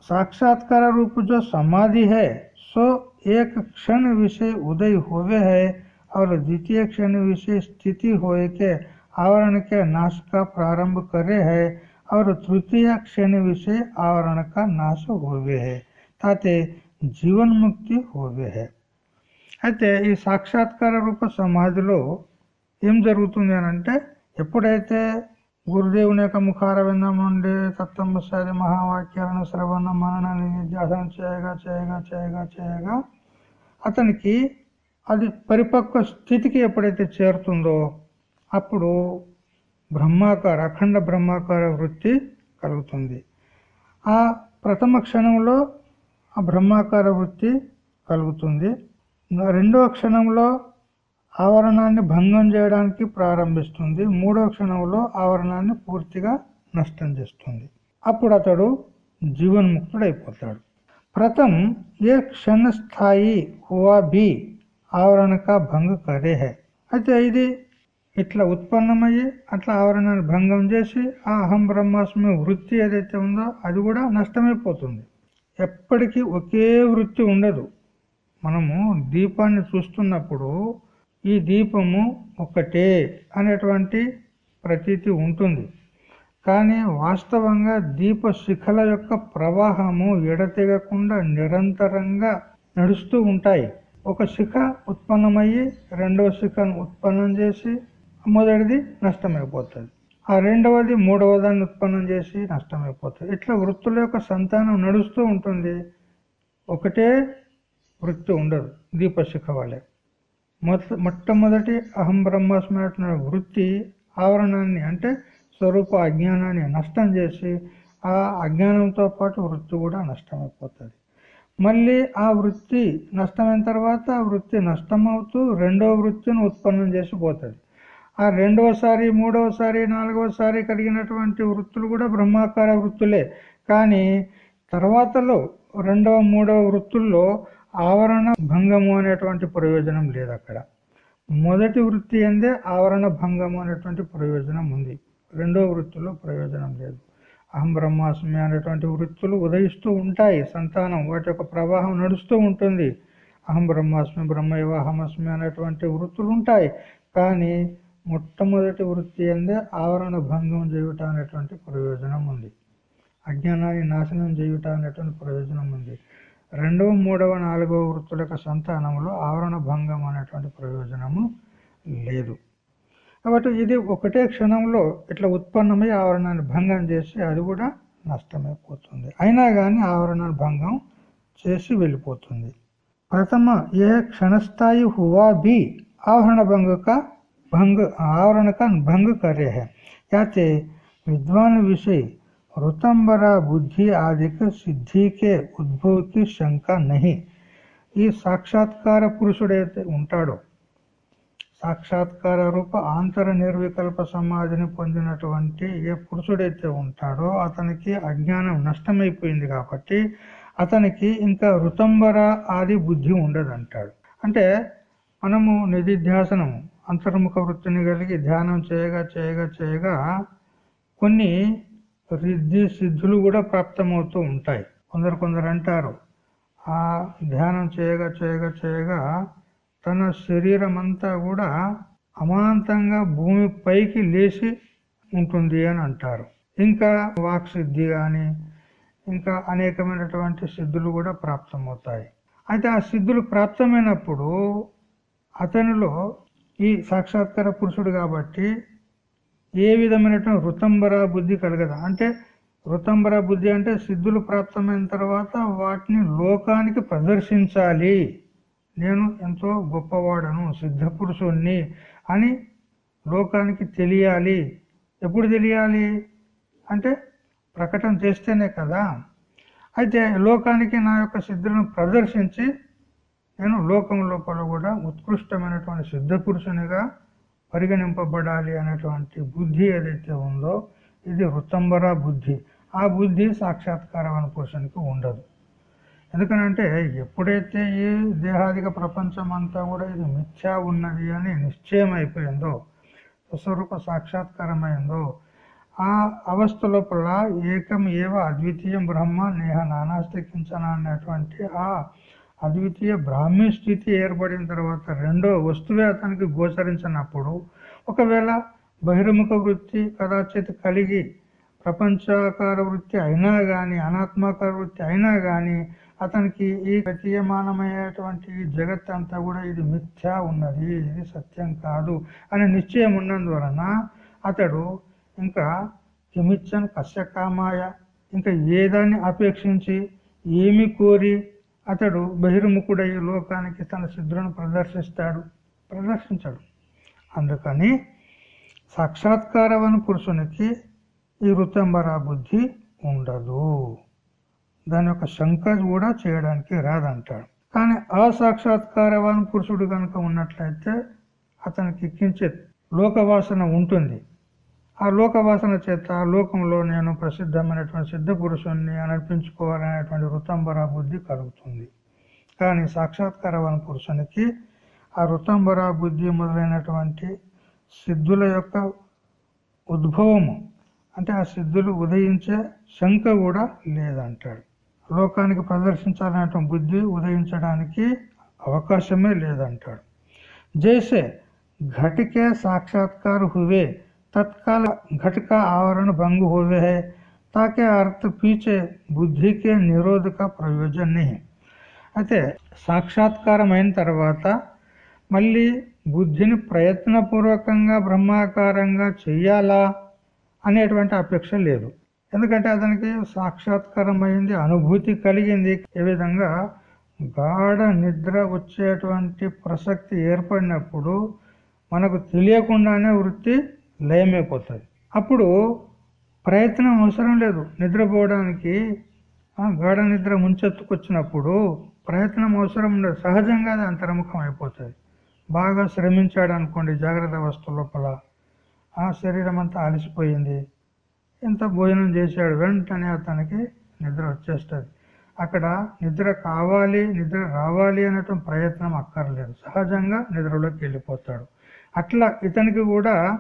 साक्षात्कार रूप जो समाधि है सो एक क्षण विषय उदय हुए है और द्वितीय क्षण विषय स्थिति होए के आवरण के नाश का प्रारंभ करे है और तृतीय क्षण विषय आवरण का नाश हुए है ताते జీవన్ ముక్తి హోవే హే అయితే ఈ సాక్షాత్కార రూప సమాధిలో ఏం జరుగుతుంది అని అంటే ఎప్పుడైతే గురుదేవుని యొక్క ముఖార విందం నుండి తత్వసాది మహావాక్యాలను శ్రవణ మనన నిధ్యాసనం చేయగా చేయగా చేయగా చేయగా అతనికి అది పరిపక్వ స్థితికి ఎప్పుడైతే చేరుతుందో అప్పుడు బ్రహ్మాకార అఖండ బ్రహ్మాకార వృత్తి కలుగుతుంది. ఆ ప్రథమ క్షణంలో ఆ బ్రహ్మాకార వృత్తి కలుగుతుంది. రెండవ క్షణంలో ఆవరణాన్ని భంగం చేయడానికి ప్రారంభిస్తుంది. మూడవ క్షణంలో ఆవరణాన్ని పూర్తిగా నష్టం చేస్తుంది. అప్పుడు అతడు జీవన్ముక్తుడైపోతాడు. ప్రథం ఏ క్షణస్థాయి హువా ఆవరణ కా భంగ కరే హే. అయితే ఇది ఇట్లా ఉత్పన్నమయ్యి అట్లా ఆవరణాన్ని భంగం చేసి ఆ అహం బ్రహ్మాస్మి వృత్తి ఏదైతే ఉందో అది కూడా నష్టమైపోతుంది ఎప్పటికీ ఒకే వృత్తి ఉండదు. మనము దీపాన్ని చూస్తున్నప్పుడు ఈ దీపము ఒకటే అనేటువంటి ప్రతీతి ఉంటుంది. కానీ వాస్తవంగా దీప శిఖల యొక్క ప్రవాహము ఎడతెగకుండా నిరంతరంగా నడుస్తూ ఉంటాయి. ఒక శిఖ ఉత్పన్నమయ్యి రెండవ శిఖను ఉత్పన్నం చేసి మొదటిది నష్టమైపోతుంది. ఆ రెండవది మూడవ దాన్ని ఉత్పన్నం చేసి నష్టమైపోతుంది. ఇట్లా వృత్తుల యొక్క సంతానం నడుస్తూ ఉంటుంది. ఒకటే వృత్తి ఉండదు దీపశిఖ వాళ్ళే మొత్త మొట్టమొదటి అహం బ్రహ్మాస్మి వృత్తి ఆవరణాన్ని అంటే స్వరూప అజ్ఞానాన్ని నష్టం చేసి ఆ అజ్ఞానంతో పాటు వృత్తి కూడా నష్టమైపోతుంది. మళ్ళీ ఆ వృత్తి నష్టమైన తర్వాత ఆ వృత్తి నష్టమవుతూ రెండవ వృత్తిని ఉత్పన్నం చేసిపోతుంది ఆ రెండవసారి మూడవసారి నాలుగవసారి కలిగినటువంటి వృత్తులు కూడా బ్రహ్మాకార వృత్తులే. కానీ తర్వాతలో రెండవ మూడవ వృత్తుల్లో ఆవరణ భంగము అనేటువంటి ప్రయోజనం లేదు అక్కడ. మొదటి వృత్తి అందే ఆవరణ భంగము అనేటువంటి ప్రయోజనం ఉంది. రెండో వృత్తిలో ప్రయోజనం లేదు. అహం బ్రహ్మాస్మి అనేటువంటి వృత్తులు ఉదయిస్తూ ఉంటాయి సంతానం వాటి యొక్క ప్రవాహం నడుస్తూ ఉంటుంది. అహం బ్రహ్మాస్మి బ్రహ్మైవ అహమస్మి అనేటువంటి వృత్తులు ఉంటాయి. కానీ మొట్టమొదటి వృత్తి అందే ఆవరణ భంగం చేయుట అనేటువంటి ప్రయోజనం ఉంది. అజ్ఞానాన్ని నాశనం చేయుట అనేటువంటి ప్రయోజనం ఉంది. రెండవ మూడవ నాలుగవ వృత్తుల యొక్క సంతానంలో ఆవరణ భంగం అనేటువంటి ప్రయోజనము లేదు. కాబట్టి ఇది ఒకటే క్షణంలో ఇట్లా ఉత్పన్నమై ఆవరణాన్ని భంగం చేసి అది కూడా నష్టమైపోతుంది అయినా కానీ ఆవరణాన్ని భంగం చేసి వెళ్ళిపోతుంది ప్రథమ ఏ క్షణస్థాయి హువా బి ఆవరణ భంగ का भंग आवरण का भंग कार्य है याते विद्वान विषय ऋतंबरा बुद्धि आदि के सिद्धि के उद्भव की शंका नहीं ఈ సాక్షాత్కార పురుషుడైతే ఉంటాడో సాక్షాత్కార రూప ఆంతర నిర్వికల్ప సమాధిని పొందినటువంటి ఏ పురుషుడైతే ఉంటాడో అతనికి అజ్ఞానం నష్టమైపోయింది కాబట్టి అతనికి ఇంకా ఋతంబర ఆది బుద్ధి ఉండదు అంటాడు అంటే మనము నిధిధ్యాసనము అంతర్ముఖ వృత్తిని కలిగి ధ్యానం చేయగా చేయగా చేయగా కొన్ని రిద్ధి సిద్ధులు కూడా ప్రాప్తమవుతూ ఉంటాయి. కొందరు కొందరు అంటారు ఆ ధ్యానం చేయగా చేయగా చేయగా తన శరీరం అంతా కూడా అమాంతంగా భూమి పైకి లేచి ఉంటుంది అని అంటారు. ఇంకా వాక్ సిద్ధి కానీ ఇంకా అనేకమైనటువంటి సిద్ధులు కూడా ప్రాప్తమవుతాయి. అయితే ఆ సిద్ధులు ప్రాప్తమైనప్పుడు అతనిలో ఈ సాక్షాత్కార పురుషుడు కాబట్టి ఏ విధమైనటువంటి ఋతంబర బుద్ధి కలగదు? అంటే రుతంబర బుద్ధి అంటే సిద్ధులు ప్రాప్తమైన తర్వాత వాటిని లోకానికి ప్రదర్శించాలి. నేను ఎంతో గొప్పవాడను సిద్ధ పురుషుణ్ణి అని లోకానికి తెలియాలి. ఎప్పుడు తెలియాలి? అంటే ప్రకటన చేస్తేనే కదా. అయితే లోకానికి నా యొక్క సిద్ధులను ప్రదర్శించి నేను లోకం లోపల కూడా ఉత్కృష్టమైనటువంటి సిద్ధ పురుషునిగా పరిగణింపబడాలి అనేటువంటి బుద్ధి ఏదైతే ఉందో ఇది రుతంబర బుద్ధి. ఆ బుద్ధి సాక్షాత్కారమైన పురుషునికి ఉండదు. ఎందుకనంటే ఎప్పుడైతే ఈ దేహాదిక ప్రపంచం అంతా కూడా ఇది మిథ్యా ఉన్నది అని నిశ్చయం అయిపోయిందో స్వస్వరూప సాక్షాత్కారమైందో ఆ అవస్థ లోపల ఏకం ఏవ అద్వితీయం బ్రహ్మ నేహ నానాస్తి కించన అనేటువంటి ఆ అద్వితీయ బ్రాహ్మీ స్థితి ఏర్పడిన తర్వాత రెండో వస్తువే అతనికి గోచరించినప్పుడు ఒకవేళ బహిర్ముఖ వృత్తి కదాచిత్ కలిగి ప్రపంచాకార వృత్తి అయినా కానీ అనాత్మాకార వృత్తి అయినా కానీ అతనికి ఈ ప్రతీయమానమైనటువంటి జగత్ అంతా కూడా ఇది మిథ్యా ఉన్నది ఇది సత్యం కాదు అనే నిశ్చయం ఉన్నందువలన అతడు ఇంకా కిమిచ్చన్ కశ్యకామాయ ఇంకా ఏదాన్ని అపేక్షించి ఏమి కోరి అతడు బహిర్ముఖుడై లోకానికి తన సిద్ధులను ప్రదర్శిస్తాడు ప్రదర్శించాడు. అందుకని సాక్షాత్కారవని పురుషునికి ఈ ఋతంబర బుద్ధి ఉండదు. దాని యొక్క శంక కూడా చేయడానికి రాదంటాడు. కానీ అసాక్షాత్కారవాన్ పురుషుడు కనుక ఉన్నట్లయితే అతనికి కించిత్ లోకవాసన ఉంటుంది. ఆ లోకవాసన చేత లోకంలో నేను ప్రసిద్ధమైనటువంటి సిద్ధ పురుషుణ్ణి అనిపించుకోవాలనేటువంటి ఋతంబర బుద్ధి కలుగుతుంది. కానీ సాక్షాత్కారవాన్ పురుషునికి ఆ వృతంబర బుద్ధి మొదలైనటువంటి సిద్ధుల యొక్క ఉద్భవము అంటే ఆ సిద్ధులు ఉదయించే శంక కూడా లేదంటాడు. లోకానికి ప్రదర్శించాలనేటువంటి బుద్ధి ఉదయించడానికి అవకాశమే లేదంటాడు जैसे घट के साक्षात्कार हुए तत्काल घट का आवरण भंग हुए है ताकि अर्थ पीछे బుద్ధి के నిరోధ का ప్రయోజనం नहीं అయితే సాక్షాత్కారం అయిన తర్వాత మళ్ళీ బుద్ధిని ప్రయత్నపూర్వకంగా బ్రహ్మాకారంగా చెయ్యాలా అనేటువంటి అపేక్ష లేదు ఎందుకంటే అతనికి సాక్షాత్కారమైంది అనుభూతి కలిగింది. ఏ విధంగా గాఢ నిద్ర వచ్చేటువంటి ప్రసక్తి ఏర్పడినప్పుడు మనకు తెలియకుండానే వృత్తి లయమైపోతుంది. అప్పుడు ప్రయత్నం అవసరం లేదు. నిద్రపోవడానికి గాఢ నిద్ర ముంచెత్తుకొచ్చినప్పుడు ప్రయత్నం అవసరం ఉండదు. సహజంగా అది అంతర్ముఖం అయిపోతుంది. బాగా శ్రమించాడు అనుకోండి జాగ్రత్త వస్తువు లోపల. ఆ శరీరం అంతా అలసిపోయింది. ఇంత భోజనం చేశాడు వెంటనే అతనికి నిద్ర వచ్చేస్తుంది. అక్కడ నిద్ర కావాలి నిద్ర రావాలి అనేటువంటి ప్రయత్నం అక్కర్లేదు. సహజంగా నిద్రలోకి వెళ్ళిపోతాడు. అట్లా ఇతనికి కూడా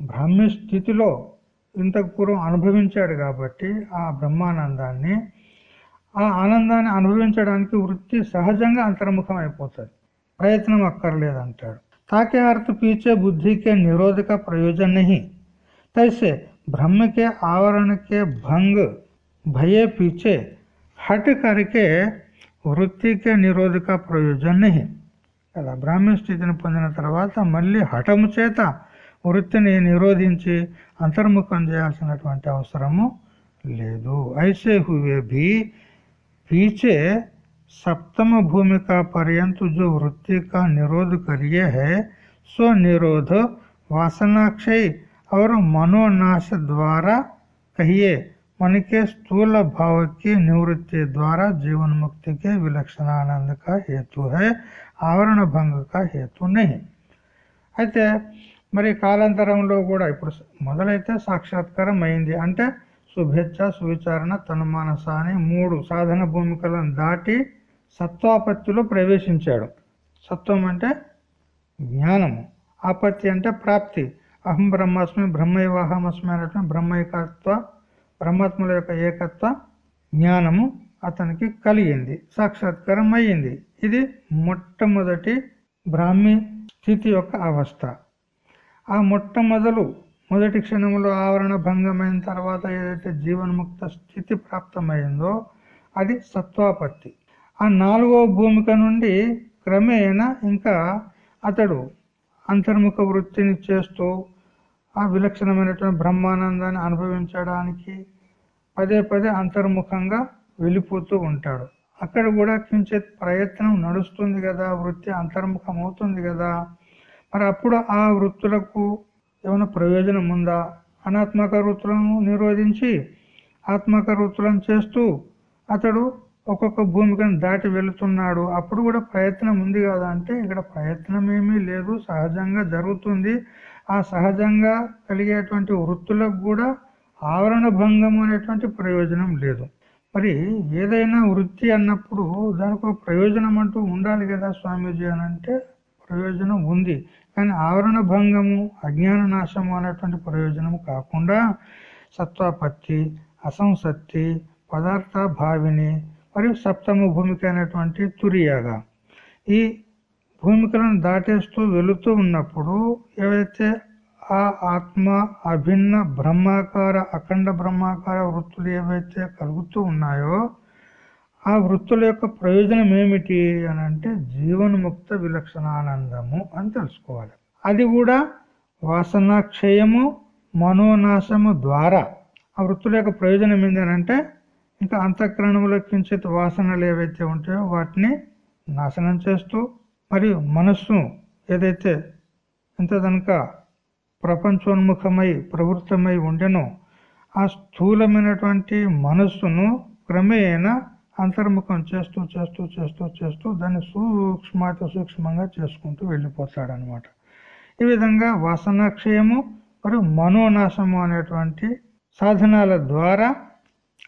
బ్రహ్మస్థితిలో ఇంతకు పూర్వం అనుభవించాడు కాబట్టి ఆ బ్రహ్మానందాన్ని ఆ ఆనందాన్ని అనుభవించడానికి వృత్తి సహజంగా అంతర్ముఖం అయిపోతుంది. ప్రయత్నం అక్కర్లేదంటాడు. తాకే అర్థ పీచే బుద్ధికే నిరోధక ప్రయోజన తైసే ब्रह्म के आवरण के भंग भये पीछे हट करके వృత్తి కే నిరోధక ప్రయోజనం నహి కదా బ్రాహ్మణ స్థితిని పొందిన తర్వాత మళ్ళీ హఠము చేత వృత్తిని నిరోధించి అంతర్ముఖం చేయాల్సినటువంటి అవసరము లేదు ఐసే హువే భీ पीछे सप्तम भूमिका पर्यंत जो वृत्ति का निरोध करिए है सो निरोध वासनाक्षय और मनोनाश द्वारा कहिए मन के स्थूल भाव की निवृत्ति द्वारा जीवन मुक्ति के विलक्षण आनंद का हेतु है ఆవరణ భంగ కా హేతు నహి అయితే మరి కాలాంతరంలో కూడా ఇప్పుడు మొదలైతే సాక్షాత్కారం అయింది అంటే శుభేచ్ఛ సువిచారణ తనుమానస అని మూడు సాధన భూమికలను దాటి సత్వాపత్తిలో ప్రవేశించాడు సత్వం అంటే జ్ఞానము ఆపత్తి అంటే ప్రాప్తి అహం బ్రహ్మాస్మి బ్రహ్మైవాహమస్మి అనేటువంటి బ్రహ్మైకత్వ బ్రహ్మాత్మల యొక్క ఏకత్వ జ్ఞానము అతనికి కలిగింది సాక్షాత్కారం అయ్యింది ఇది మొట్టమొదటి బ్రాహ్మీ స్థితి యొక్క అవస్థ. ఆ మొట్టమొదలు మొదటి క్షణంలో ఆవరణ భంగమైన తర్వాత ఏదైతే జీవన్ముక్త స్థితి ప్రాప్తమైందో అది సత్వాపత్తి. ఆ నాలుగవ భూమిక నుండి క్రమేణా ఇంకా అతడు అంతర్ముఖ వృత్తిని చేస్తూ ఆ విలక్షణమైనటువంటి బ్రహ్మానందాన్ని అనుభవించడానికి పదే పదే అంతర్ముఖంగా వెళ్ళిపోతూ ఉంటాడు. అక్కడ కూడా కించిత్ ప్రయత్నం నడుస్తుంది కదా వృత్తి అంతర్ముఖం అవుతుంది కదా. మరి అప్పుడు ఆ వృత్తులకు ఏమైనా ప్రయోజనం ఉందా? అనాత్మక వృత్తులను నిరోధించి ఆత్మక వృత్తులను చేస్తూ అతడు ఒక్కొక్క భూమికను దాటి వెళుతున్నాడు. అప్పుడు కూడా ప్రయత్నం ఉంది కదా అంటే ఇక్కడ ప్రయత్నం ఏమీ లేదు సహజంగా జరుగుతుంది. ఆ సహజంగా కలిగేటువంటి వృత్తులకు కూడా ఆవరణ భంగం అనేటువంటి ప్రయోజనం లేదు. మరి ఏదైనా వృత్తి అన్నప్పుడు దానికి ఒక ప్రయోజనం అంటూ ఉండాలి కదా స్వామీజీ అని అంటే ప్రయోజనం ఉంది. కానీ ఆవరణ భంగము అజ్ఞాన నాశము అనేటువంటి ప్రయోజనం కాకుండా సత్వాపత్తి అసంసత్తి పదార్థ భావిని మరియు సప్తమ భూమిక అనేటువంటి తురియాగా ఈ భూమికలను దాటేస్తూ వెళుతూ ఉన్నప్పుడు ఏవైతే ఆ ఆత్మ అభిన్న బ్రహ్మాకార అఖండ బ్రహ్మాకార వృత్తులు ఏవైతే కలుగుతూ ఉన్నాయో ఆ వృత్తుల యొక్క ప్రయోజనం ఏమిటి అని అంటే జీవన్ముక్త విలక్షణానందము అని తెలుసుకోవాలి. అది కూడా వాసనాక్షయము మనోనాశము ద్వారా. ఆ వృత్తుల యొక్క ప్రయోజనం ఏంటంటే ఇంకా అంతఃకరణంలో కించిత్ వాసనలు ఏవైతే ఉంటాయో వాటిని నాశనం చేస్తూ మరియు మనస్సు ఏదైతే ఇంత కనుక ప్రపంచోన్ముఖమై ప్రవృత్తమై ఉండెనో ఆ స్థూలమైనటువంటి మనస్సును క్రమేణా అంతర్ముఖం చేస్తూ చేస్తూ చేస్తూ చేస్తూ దాన్ని సూక్ష్మాతి సూక్ష్మంగా చేసుకుంటూ వెళ్ళిపోతాడు అనమాట ఈ విధంగా వాసనాక్షయము మరియు మనోనాశము అనేటువంటి సాధనాల ద్వారా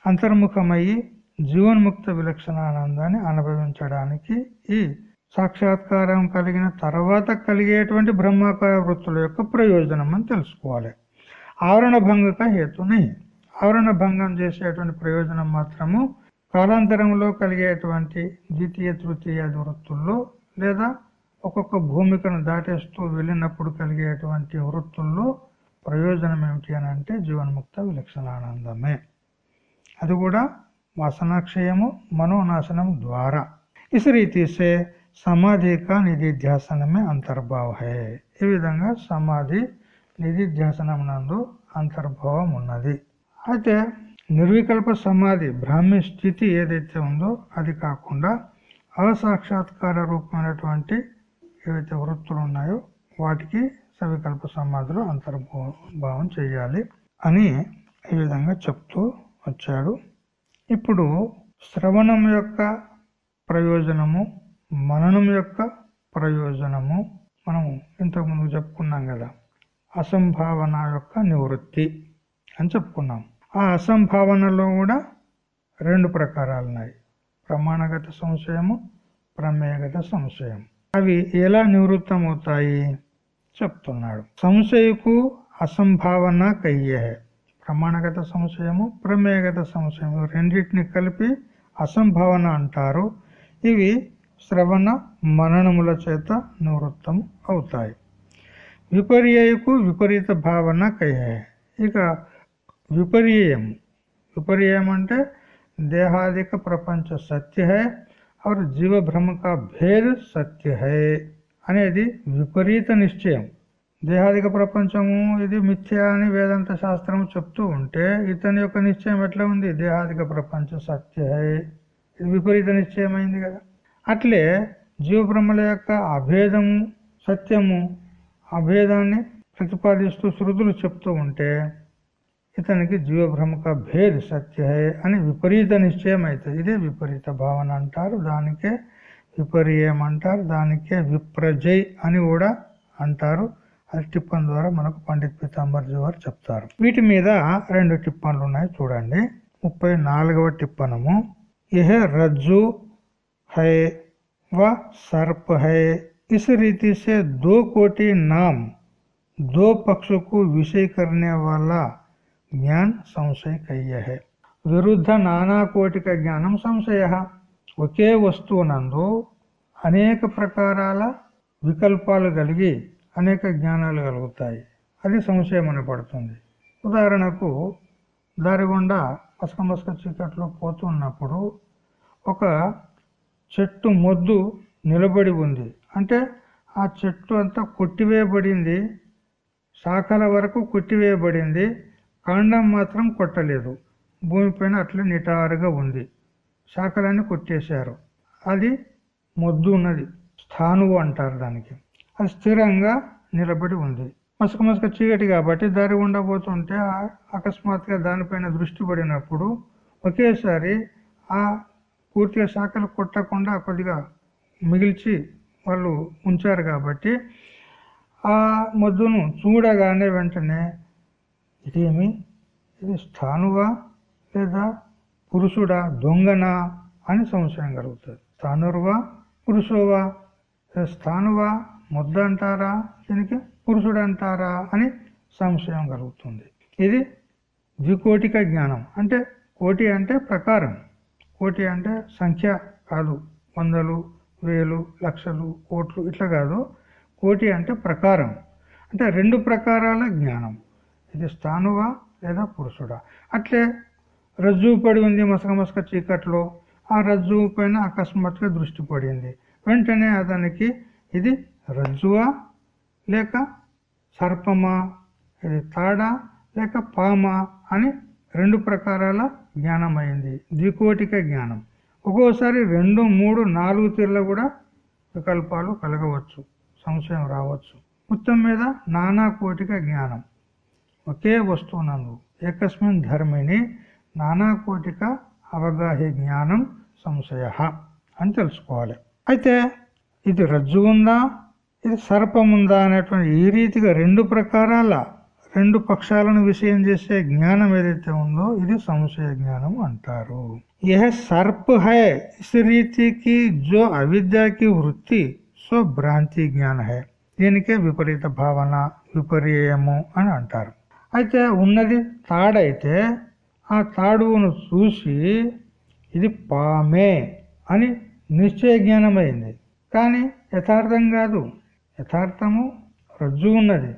అంతర్ముఖమయ్యి జీవన్ముక్త విలక్షణానందాన్ని అనుభవించడానికి ఈ సాక్షాత్కారం కలిగిన తర్వాత కలిగేటువంటి బ్రహ్మాకార వృత్తుల యొక్క ప్రయోజనం అని తెలుసుకోవాలి. ఆవరణ భంగక హేతుని ఆవరణ భంగం చేసేటువంటి ప్రయోజనం మాత్రము కాలాంతరంలో కలిగేటువంటి ద్వితీయ తృతీయ వృత్తుల్లో లేదా ఒక్కొక్క భూమికను దాటేస్తూ వెళ్ళినప్పుడు కలిగేటువంటి వృత్తుల్లో ప్రయోజనం ఏమిటి అని అంటే జీవన్ముక్త విలక్షణానందమే. అది కూడా వాసనాక్షయము మనోనాశనం ద్వారా. ఇस తీసే से సమాధి కా నిధిధ్యాసనమే అంతర్భావ హే ఈ విధంగా సమాధి నిధిధ్యాసనం నందు అంతర్భావం ఉన్నది. అయితే నిర్వికల్ప సమాధి బ్రాహ్మీ స్థితి ఏదైతే ఉందో అది కాకుండా అసాక్షాత్కార రూపమైనటువంటి ఏవైతే వృత్తులు ఉన్నాయో వాటికి సవికల్ప సమాధిలో అంతర్భావం చేయాలి అని ఈ విధంగా చెప్తూ వచ్చాడు. ఇప్పుడు శ్రవణం యొక్క ప్రయోజనము మననం యొక్క ప్రయోజనము మనము ఇంతకుముందు చెప్పుకున్నాం కదా అసంభావన యొక్క నివృత్తి అని చెప్పుకున్నాం. ఆ అసంభావనలో కూడా రెండు ప్రకారాలు ఉన్నాయి. ప్రమాణగత సంశయము ప్రమేయగత సంశయం అవి ఎలా నివృత్తమవుతాయి? చెప్తున్నాడు. సంశయకు అసంభావన కయ్యే. ప్రమాణగత సంశయము ప్రమేయగత సంశయము రెండింటిని కలిపి అసంభావన అంటారు ఇవి శ్రవణ మననముల చేత నివృత్తం అవుతాయి విపర్యకు విపరీత భావన కయ్యే ఇక విపర్యయం విపర్యయం అంటే देहादिक ప్రపంచ సత్య है और జీవ భ్రమ का भेद సత్య है అనేది విపరీత నిశ్చయం దేహాదిక ప్రపంచము ఇది మిథ్య అని వేదాంత శాస్త్రం చెప్తూ ఉంటే ఇతని యొక్క నిశ్చయం ఎట్లా ఉంది? దేహాదిక ప్రపంచ సత్య. ఇది విపరీత నిశ్చయమైంది కదా. అట్లే జీవబ్రహ్మల యొక్క అభేదము సత్యము అభేదాన్ని ప్రతిపాదిస్తూ శృతులు చెప్తూ ఉంటే ఇతనికి జీవబ్రహ్మక భేద్ సత్య అని విపరీత నిశ్చయం అవుతుంది ఇదే విపరీత భావన అంటారు. దానికే విపర్యం అంటారు దానికే విప్రజయ్ అని కూడా అంటారు. అది టిప్పన్ ద్వారా మనకు పండిత్ పీతాంబర్జీ వారు చెప్తారు వీటి మీద రెండు టిప్పన్లు ఉన్నాయి చూడండి ముప్పై నాలుగవ టిప్పనము यह रज्जु है व सर्प है इस रीति से दो कोटि नाम दो पक्षों को विषय करने वाला ज्ञान संशय कह्य है విరుద్ధ నానా కోటిక జ్ఞానం సంశయ ఒకే వస్తువునందు అనేక ప్రకారాల వికల్పాలు కలిగి అనేక జ్ఞానాలు కలుగుతాయి. అది సంశయం పడుతుంది. ఉదాహరణకు దారి గుండా మసక మసక చీకట్లో పోతున్నప్పుడు ఒక చెట్టు మొద్దు నిలబడి ఉంది. అంటే ఆ చెట్టు అంతా కొట్టివేయబడింది. శాఖల వరకు కొట్టివేయబడింది. కాండం మాత్రం కొట్టలేదు. భూమిపైన అట్లా నిటారుగా ఉంది. శాఖలన్నీ కొట్టేశారు. అది మొద్దు ఉన్నది. స్థానువు అంటారు దానికి. అది స్థిరంగా నిలబడి ఉంది. మసక మసక చీకటి కాబట్టి దారి ఉండబోతుంటే అకస్మాత్తుగా దానిపైన దృష్టి పడినప్పుడు ఒకేసారి ఆ పూర్తిగా శాఖలు కొట్టకుండా కొద్దిగా మిగిల్చి వాళ్ళు ఉంచారు కాబట్టి ఆ మొద్దును చూడగానే వెంటనే ఇదేమి? ఇది స్థానువా లేదా పురుషుడా దొంగనా అని సంశయం కలుగుతుంది. స్థానురువా పురుషోవా స్థానువా ముద్ద అంటారా దీనికి పురుషుడు అంటారా అని సంశయం కలుగుతుంది. ఇది ద్వికోటిక జ్ఞానం. అంటే కోటి అంటే ప్రకారం. కోటి అంటే సంఖ్య కాదు. వందలు వేలు లక్షలు కోట్లు ఇట్లా కాదు. కోటి అంటే ప్రకారం. అంటే రెండు ప్రకారాల జ్ఞానం. ఇది స్థానువా లేదా పురుషుడా? అట్లే రజ్జువు పడి ఉంది మసక మసక చీకట్లో. ఆ రజ్జువు పైన అకస్మాత్తుగా దృష్టి పడింది. వెంటనే అతనికి ఇది రజ్జువా లేక సర్పమా ఇది తాడా లేక పామా అని రెండు ప్రకారాల జ్ఞానం అయింది ద్వికోటిక జ్ఞానం. ఒక్కోసారి రెండు మూడు నాలుగు తీర్ల కూడా వికల్పాలు కలగవచ్చు సంశయం రావచ్చు. మొత్తం మీద నానా కోటిక జ్ఞానం. ఒకే వస్తువునందు ఏకస్మిన్ ధర్మిని నానా కోటిక అవగాహి జ్ఞానం సంశయ అని తెలుసుకోవాలి. అయితే ఇది రజ్జు ఉందా ఇది సర్పముందా అనేటువంటి ఈ రీతిగా రెండు ప్రకారాల రెండు పక్షాలను విషయం చేసే జ్ఞానం ఏదైతే ఉందో ఇది సంశయ జ్ఞానం అంటారు. ఏ సర్ప హై ఇస్ రీతికి జో అవిద్యకి వృత్తి సో భ్రాంతి జ్ఞాన హై. దీనికే విపరీత భావన విపర్యము అని అంటారు. అయితే ఉన్నది తాడైతే ఆ తాడును చూసి ఇది పామే అని నిశ్చయ జ్ఞానమైంది. కానీ యథార్థం కాదు. యథార్థము రజ్జు ఉన్నది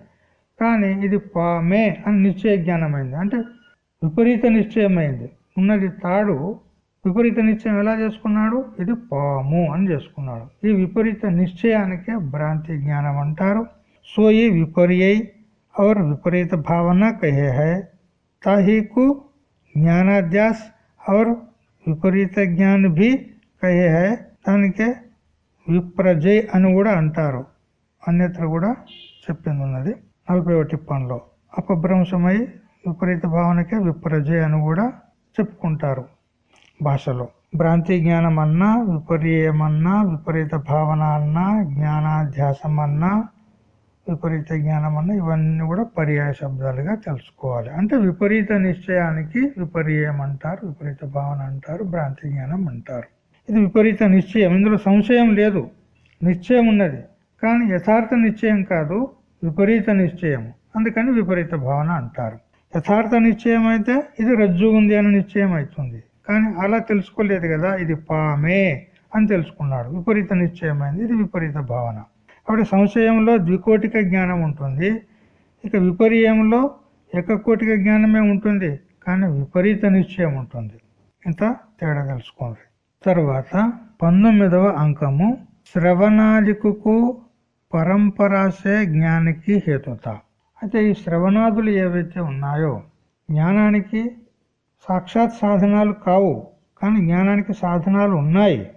కానీ ఇది పామే అని నిశ్చయ జ్ఞానమైంది అంటే విపరీత నిశ్చయమైంది ఉన్నది తాడు విపరీత నిశ్చయం ఎలా చేసుకున్నాడు ఇది పాము అని చేసుకున్నాడు ఈ విపరీత నిశ్చయానికే భ్రాంతి జ్ఞానం అంటారు సో ఈ విపర్యై और विपरीत भावना कहे है ताही को ज्ञानाध्यास और విపరీత జ్ఞాన్ భీ కహే హై దానికే విప్రజయ్ అని కూడా అంటారు అన్యత్ర కూడా చెప్పింది ఉన్నది నలభై ఒకటి పనులు అపభ్రంశమై విపరీత భావనకే విపరజయ అని కూడా చెప్పుకుంటారు భాషలో. భ్రాంతి జ్ఞానం అన్నా విపర్యమన్నా విపరీత భావన అన్నా జ్ఞానాధ్యాసం అన్నా విపరీత జ్ఞానం అన్న ఇవన్నీ కూడా పర్యాయ శబ్దాలుగా తెలుసుకోవాలి. అంటే విపరీత నిశ్చయానికి విపర్యం అంటారు విపరీత భావన అంటారు భ్రాంతి జ్ఞానం అంటారు. ఇది విపరీత నిశ్చయం. ఇందులో సంశయం లేదు. నిశ్చయం ఉన్నది. కానీ యథార్థ నిశ్చయం కాదు విపరీత నిశ్చయం అందుకని విపరీత భావన అంటారు. యథార్థ నిశ్చయం అయితే ఇది రజ్జు ఉంది అని నిశ్చయం అవుతుంది కానీ అలా తెలుసుకోలేదు కదా ఇది పామే అని తెలుసుకున్నాడు. విపరీత నిశ్చయమైంది ఇది విపరీత భావన. కాబట్టి సంశయంలో ద్వికోటిక జ్ఞానం ఉంటుంది. ఇక విపర్యంలో ఏకకోటిక జ్ఞానమే ఉంటుంది కానీ విపరీత నిశ్చయం ఉంటుంది. ఇంత తేడా తెలుసుకోండి. తర్వాత పంతొమ్మిదవ అంకము శ్రవణాదికు పరంపరాసే జ్ఞానికి హేతుత. అయితే ఈ శ్రవణాదులు ఏవైతే ఉన్నాయో జ్ఞానానికి సాక్షాత్ సాధనాలు కావు కానీ జ్ఞానానికి సాధనాలు ఉన్నాయి.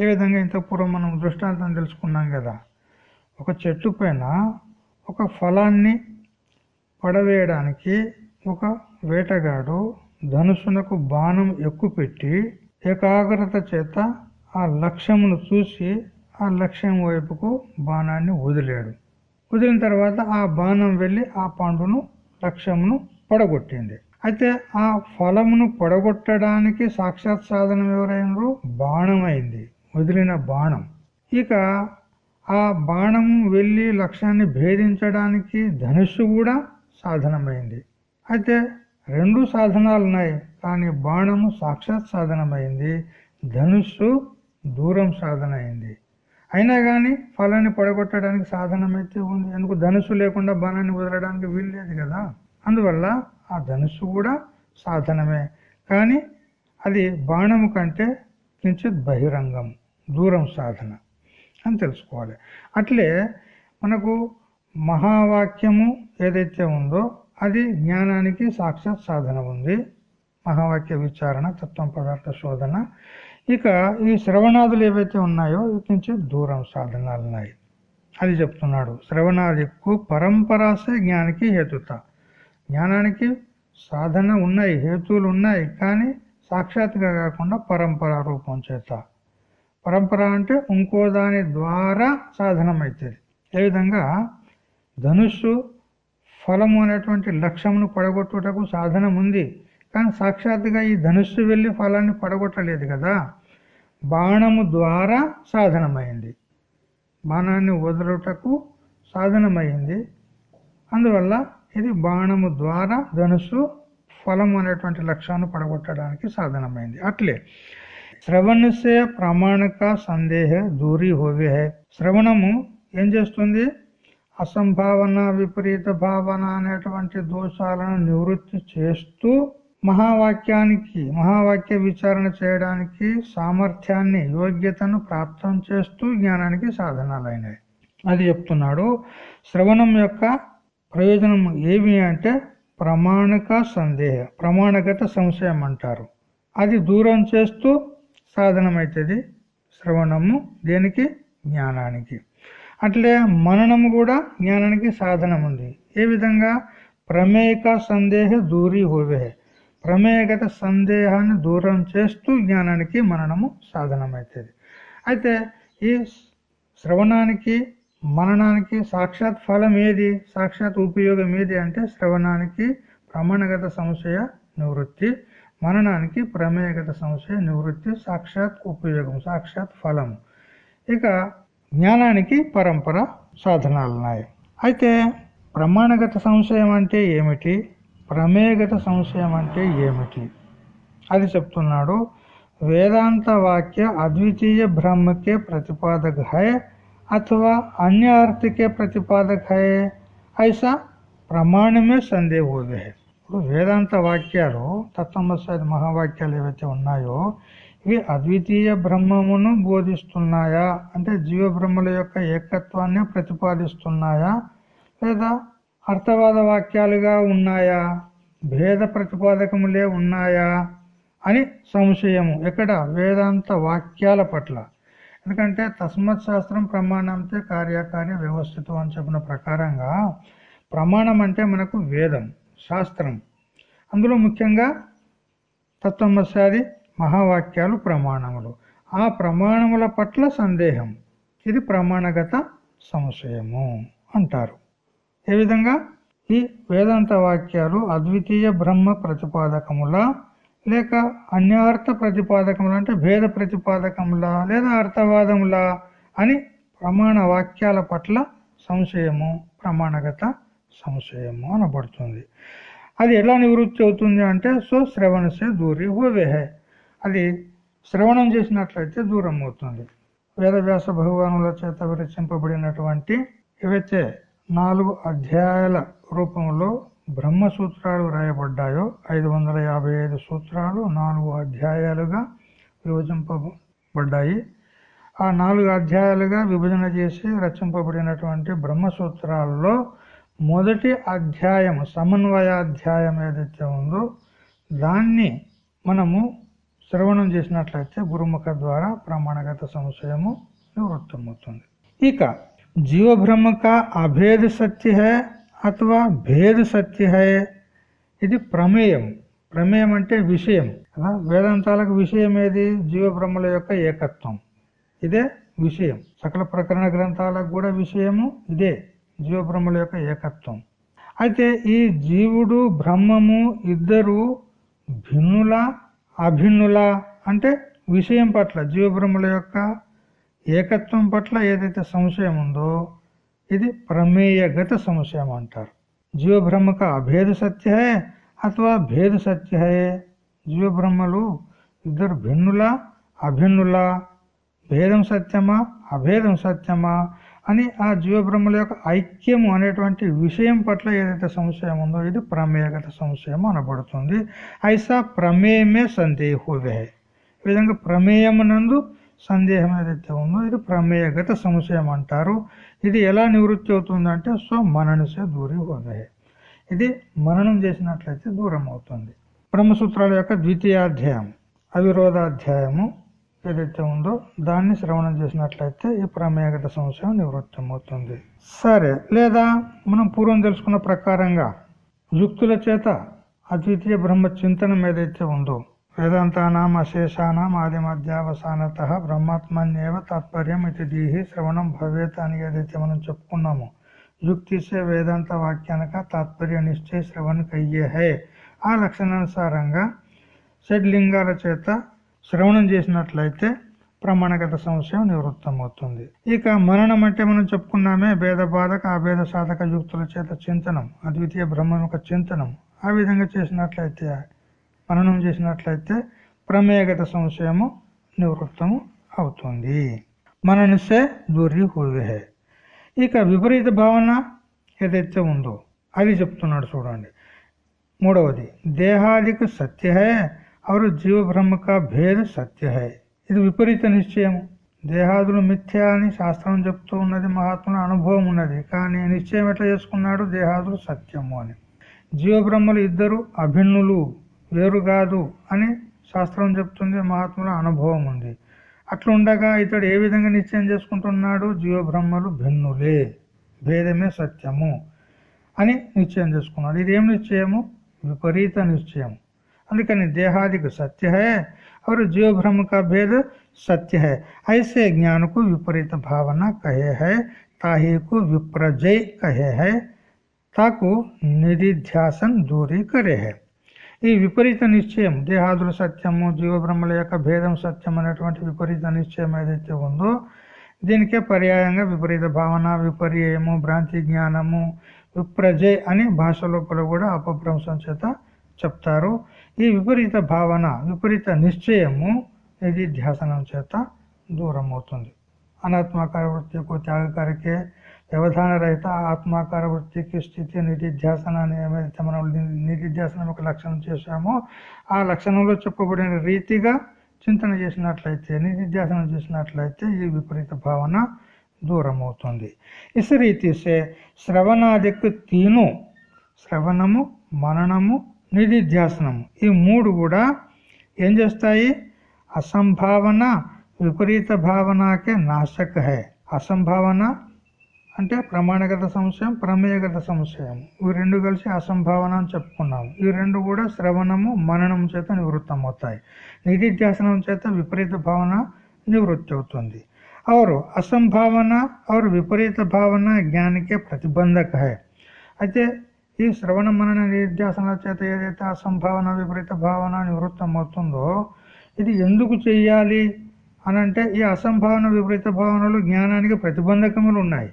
ఏ విధంగా ఇంత పూర్వం మనం దృష్టాంతం తెలుసుకున్నాం కదా. ఒక చెట్టు పైన ఒక ఫలాన్ని పడవేయడానికి ఒక వేటగాడు ధనుసునకు బాణం ఎక్కుపెట్టి ఏకాగ్రత చేత ఆ లక్ష్యమును చూసి ఆ లక్ష్యం వైపుకు బాణాన్ని వదిలాడు. వదిలిన తర్వాత ఆ బాణం వెళ్ళి ఆ పండును లక్ష్యమును పడగొట్టింది. అయితే ఆ ఫలమును పడగొట్టడానికి సాక్షాత్ సాధనం ఎవరైనరు? బాణమైంది. వదిలిన బాణం. ఇక ఆ బాణము వెళ్ళి లక్ష్యాన్ని భేదించడానికి ధనుస్సు కూడా సాధనమైంది. అయితే రెండు సాధనాలు ఉన్నాయి కానీ బాణము సాక్షాత్ సాధనమైంది. ధనుస్సు దూరం సాధన అయింది అయినా కానీ ఫలాన్ని పడగొట్టడానికి సాధనమైతే ఉంది. ఎందుకు ధనుస్సు లేకుండా బాణాన్ని వదలడానికి వీల్లేదు కదా. అందువల్ల ఆ ధనుస్సు కూడా సాధనమే. కానీ అది బాణము కంటే కించిత్ బహిరంగం దూరం సాధన అని తెలుసుకోవాలి. అట్లే మనకు మహావాక్యము ఏదైతే ఉందో అది జ్ఞానానికి సాక్షాత్ సాధన ఉంది మహావాక్య విచారణ తత్వం పదార్థ శోధన ఇక ఈ శ్రవణాదులు ఏవైతే ఉన్నాయో వీటి నుంచి దూరం సాధనాలు ఉన్నాయి. అది చెప్తున్నాడు. శ్రవణాదికు పరంపరాసే జ్ఞానికి హేతుత. జ్ఞానానికి సాధన ఉన్నాయి హేతువులు ఉన్నాయి కానీ సాక్షాత్గా కాకుండా పరంపర రూపం చేత. పరంపర అంటే ఇంకో దాని ద్వారా సాధనమైతుంది. ఏ విధంగా? ధనుస్సు ఫలము అనేటువంటి లక్ష్యమును పడగొట్టుటకు సాధనం ఉంది కానీ సాక్షాత్తుగా ఈ ధనుస్సు వెళ్ళి ఫలాన్ని పడగొట్టలేదు కదా. బాణము ద్వారా సాధనమైంది. బాణాన్ని వదులుటకు సాధనమైంది. అందువల్ల ఇది బాణము ద్వారా ధనుస్సు ఫలం అనేటువంటి లక్ష్యాన్ని పడగొట్టడానికి సాధనమైంది. అట్లే శ్రవణసే ప్రామాణిక సందేహ దూరీ హోవే హై శ్రవణము ఏం చేస్తుంది? అసంభావన విపరీత భావన అనేటువంటి దోషాలను నివృత్తి చేస్తూ మహావాక్యానికి మహావాక్య విచారణ చేయడానికి సామర్థ్యాన్ని యోగ్యతను ప్రాప్తం చేస్తూ జ్ఞానానికి సాధనాలైనవి. అది చెప్తున్నాడు. శ్రవణం యొక్క ప్రయోజనం ఏమి అంటే ప్రమాణిక సందేహ ప్రమాణగత సంశయం అంటారు. అది దూరం చేస్తూ సాధనమవుతుంది శ్రవణము దేనికి? జ్ఞానానికి. అట్లే మననము కూడా జ్ఞానానికి సాధనం ఉంది ఏ విధంగా? ప్రమేయక సందేహ దూరీ హోవే ప్రమేయగత సందేహాన్ని దూరం చేస్తూ జ్ఞానానికి మననము సాధనమవుతుంది అయితే ఈ శ్రవణానికి మననానికి సాక్షాత్ ఫలం ఏది? సాక్షాత్ ఉపయోగం ఏది అంటే శ్రవణానికి ప్రమాణగత సంశయ నివృత్తి మననానికి ప్రమేయగత సంశయ నివృత్తి సాక్షాత్ ఉపయోగం సాక్షాత్ ఫలం. ఇక జ్ఞానానికి పరంపర సాధనాలు ఉన్నాయి అయితే ప్రమాణగత సంశయం అంటే ఏమిటి? ప్రమేయగత సంశయం అంటే ఏమిటి అది చెప్తున్నాడు वेदांत वाक्य अद्वितीय ब्रह्म के प्रतिपादक है अथवा अन्य अर्थ के प्रतिपादक है ऐसा ప్రమాణమే సందేహ హోదే ఇప్పుడు వేదాంత వాక్యాలు తత్వమసాది మహావాక్యాలు ఏవైతే ఉన్నాయో ఇవి అద్వితీయ బ్రహ్మమును బోధిస్తున్నాయా అంటే జీవ బ్రహ్మల యొక్క ఏకత్వాన్ని ప్రతిపాదిస్తున్నాయా లేదా అర్థవాద వాక్యాలుగా ఉన్నాయా? భేద ప్రతిపాదకములే ఉన్నాయా? అని సంశయము. ఎక్కడ? వేదాంత వాక్యాల పట్ల. ఎందుకంటే తస్మత్ శాస్త్రం ప్రమాణంతో కార్యకార్య వ్యవస్థితం అని చెప్పిన ప్రకారంగా ప్రమాణం అంటే మనకు వేదం శాస్త్రం. అందులో ముఖ్యంగా తత్వమశాది మహావాక్యాలు ప్రమాణములు. ఆ ప్రమాణముల పట్ల సందేహం. ఇది ప్రమాణగత సంశయము అంటారు. ఏ విధంగా? ఈ వేదాంత వాక్యాలు అద్వితీయ బ్రహ్మ ప్రతిపాదకముల లేక అన్యార్థ ప్రతిపాదకముల అంటే భేద ప్రతిపాదకముల లేదా అర్థవాదముల అని ప్రమాణ వాక్యాల పట్ల సంశయము ప్రమాణగత సంశయము అనబడుతుంది. అది ఎలా నివృత్తి అవుతుంది అంటే సో శ్రవణసే దూరి హోవేహే. అది శ్రవణం చేసినట్లయితే దూరం అవుతుంది వేదవ్యాస భగవానుల చేత విరచింపబడినటువంటి ఏవైతే నాలుగు అధ్యాయాల రూపంలో బ్రహ్మ సూత్రాలు వ్రాయబడ్డాయో ఐదు వందల యాభై ఐదు సూత్రాలు నాలుగు అధ్యాయాలుగా విభజింపబడ్డాయి. ఆ నాలుగు అధ్యాయాలుగా విభజన చేసి రచింపబడినటువంటి బ్రహ్మసూత్రాల్లో మొదటి అధ్యాయం సమన్వయాధ్యాయం ఏదైతే ఉందో దాన్ని మనము శ్రవణం చేసినట్లయితే గురుముఖ ద్వారా ప్రమాణగత సంశయము నివృత్తమవుతుంది. ఇక జీవ అభేద సత్య హే అథవా భేద సత్య హే? ఇది ప్రమేయం. ప్రమేయం అంటే విషయం. కదా వేదాంతాలకు విషయం ఏది? జీవబ్రహ్మల యొక్క ఏకత్వం. ఇదే విషయం. సకల ప్రకరణ గ్రంథాలకు కూడా విషయము ఇదే. జీవబ్రహ్మల యొక్క ఏకత్వం. అయితే ఈ జీవుడు బ్రహ్మము ఇద్దరు భిన్నుల అభిన్నుల అంటే విషయం పట్ల జీవబ్రహ్మల యొక్క ఏకత్వం పట్ల ఏదైతే సంశయం ఉందో ఇది ప్రమేయగత సంశయం అంటారు. జీవబ్రహ్మక అభేద సత్య హే అథవా భేద సత్య హే జీవబ్రహ్మలు ఇద్దరు భిన్నుల అభిన్నుల. భేదం సత్యమా అభేదం సత్యమా అని ఆ జీవబ్రహ్మల యొక్క ఐక్యము అనేటువంటి విషయం పట్ల ఏదైతే సంశయం ఉందో ఇది ప్రమేయగత సంశయం అనబడుతుంది. ఐసా ప్రమేయమే సందేహువే. ఈ విధంగా ప్రమేయమునందు సందేహం ఏదైతే ఉందో ఇది ప్రమేయగత సంశయం అంటారు ఇది ఎలా నివృత్తి అవుతుందంటే స్వ మననసే దూరి హోదయ. ఇది మననం చేసినట్లయితే దూరం అవుతుంది బ్రహ్మసూత్రాల యొక్క ద్వితీయాధ్యాయం అవిరోధాధ్యాయము ఏదైతే ఉందో దాన్ని శ్రవణం చేసినట్లయితే ఈ ప్రమేయగత సంశయం నివృత్తం అవుతుంది సరే లేదా మనం పూర్వం తెలుసుకున్న ప్రకారంగా యుక్తుల చేత అద్వితీయ బ్రహ్మ చింతనం ఏదైతే ఉందో వేదాంతానాం అశేషానాం ఆది మధ్యావసానత బ్రహ్మాత్మన్యేవ తాత్పర్యం ఇది దీహి శ్రవణం భవేత్ అని ఏదైతే మనం చెప్పుకున్నాము. యుక్తిసే వేదాంత వాక్యానక తాత్పర్య నిశ్చయ శ్రవణకు అయ్యే హే ఆ లక్షణానుసారంగా షడ్లింగాల చేత శ్రవణం చేసినట్లయితే ప్రమాణగత సంశయం నివృత్తం అవుతుంది ఇక మరణం అంటే మనం చెప్పుకున్నామే భేద బాధక అభేద సాధక యుక్తుల చేత చింతనం అద్వితీయ బ్రహ్మం యొక్క చింతనం. ఆ విధంగా చేసినట్లయితే మననం చేసినట్లయితే ప్రమేయగత సంశయము నివృత్తము అవుతుంది. మననిసే దూరి హువే ఇక విపరీత భావన ఏదైతే ఉందో అది చెప్తున్నాడు చూడండి. మూడవది దేహాదిక సత్య హే और కా భేద సత్యహే. ఇది విపరీత నిశ్చయం దేహాదులు మిథ్య అని శాస్త్రం చెప్తూ ఉన్నది మహాత్ముల అనుభవం ఉన్నది. కానీ నిశ్చయం ఎట్లా చేసుకున్నాడు? దేహాదులు సత్యము అని. జీవబ్రహ్మలు ఇద్దరు అభిన్నులు. వేరు కాదు అని శాస్త్రం చెప్తుంది మహాత్ముల అనుభవం ఉంది అట్లా ఉండగా ఇతడు ఏ విధంగా నిశ్చయం చేసుకుంటున్నాడు జీవ బ్రహ్మలు భిన్నులే భేదమే సత్యము అని నిశ్చయం చేసుకున్నాడు ఇదేం నిశ్చయము విపరీత నిశ్చయం అందుకని देहादिक सत्य है और जीव भ्रम का भेद सत्य है ऐसे ज्ञान को विपरीत भावना कहे है ताही को विप्रजय कहे है తాకు నిధిధ్యాసన్ దూరీ కరే హే ఈ విపరీత నిశ్చయం దేహాదుల సత్యము జీవబ్రహ్మల యొక్క భేదం సత్యం అనేటువంటి విపరీత నిశ్చయం ఏదైతే ఉందో దీనికే పర్యాయంగా విపరీత భావన విపర్యము భ్రాంతి జ్ఞానము విప్రజే అని భాష లోపల కూడా అపభ్రంశం చేత చెప్తారు. ఈ విపరీత భావన విపరీత నిశ్చయము నిధిధ్యాసనం చేత దూరం అవుతుంది అనాత్మాకార వృత్తికు త్యాగకారికే వ్యవధాన రహిత ఆత్మాకార వృత్తికి స్థితి నిధిధ్యాసనాన్ని ఏమైతే మనం నిధిధ్యాసనం ఒక లక్షణం చేశామో. ఆ లక్షణంలో చెప్పబడిన రీతిగా చింతన చేసినట్లయితే నిధిధ్యాసనం చేసినట్లయితే ఈ విపరీత భావన దూరం అవుతుంది ఇస్ రీతిసే శ్రవణాదిక్ తీను శ్రవణము మననము నిధిధ్యాసనము ఈ మూడు కూడా ఏం చేస్తాయి? అసంభావన విపరీత భావనకే నాశక హే అసంభావన అంటే ప్రమాణగత సంశయం ప్రమేయగత సంశయం ఇవి రెండు కలిసి అసంభావన అని చెప్పుకున్నాము ఈ రెండు కూడా శ్రవణము మననం చేత నివృత్తం అవుతాయి నిధిధ్యాసనం చేత విపరీత భావన నివృత్తి అవుతుంది और అసంభావన और విపరీత భావన జ్ఞానికే ప్రతిబంధక హై అయితే ఈ శ్రవణ మనన నిధ్యాసనాల చేత ఏదైతే అసంభావన విపరీత భావన నివృత్తం అవుతుందో ఇది ఎందుకు చెయ్యాలి అనంటే ఈ అసంభావన విపరీత భావనలు జ్ఞానానికి ప్రతిబంధకములు ఉన్నాయి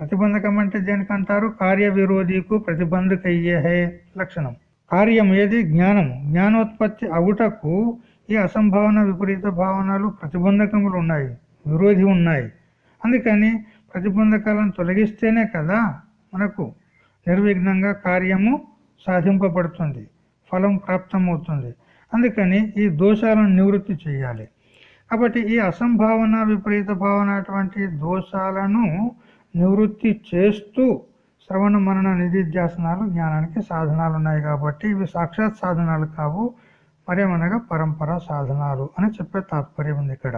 ప్రతిబంధకం అంటే దేనికంటారు కార్య విరోధికు ప్రతిబంధకయ్యే హే లక్షణం. కార్యం ఏది? జ్ఞానము జ్ఞానోత్పత్తి అవుటకు ఈ అసంభావన విపరీత భావనలు ప్రతిబంధకములు ఉన్నాయి. విరోధి ఉన్నాయి. అందుకని ప్రతిబంధకాలను తొలగిస్తేనే కదా మనకు నిర్విఘ్నంగా కార్యము సాధింపబడుతుంది ఫలం ప్రాప్తమవుతుంది. అందుకని ఈ దోషాలను నివృత్తి చేయాలి. కాబట్టి ఈ అసంభావన విపరీత భావన అటువంటి దోషాలను నివృత్తి చేస్తూ శ్రవణ మనన నిధిధ్యాసనాలు జ్ఞానానికి సాధనాలు ఉన్నాయి కాబట్టి ఇవి సాక్షాత్ సాధనాలు కావు మరేమనగా పరంపరా సాధనాలు అని చెప్పే తాత్పర్యం ఉంది ఇక్కడ.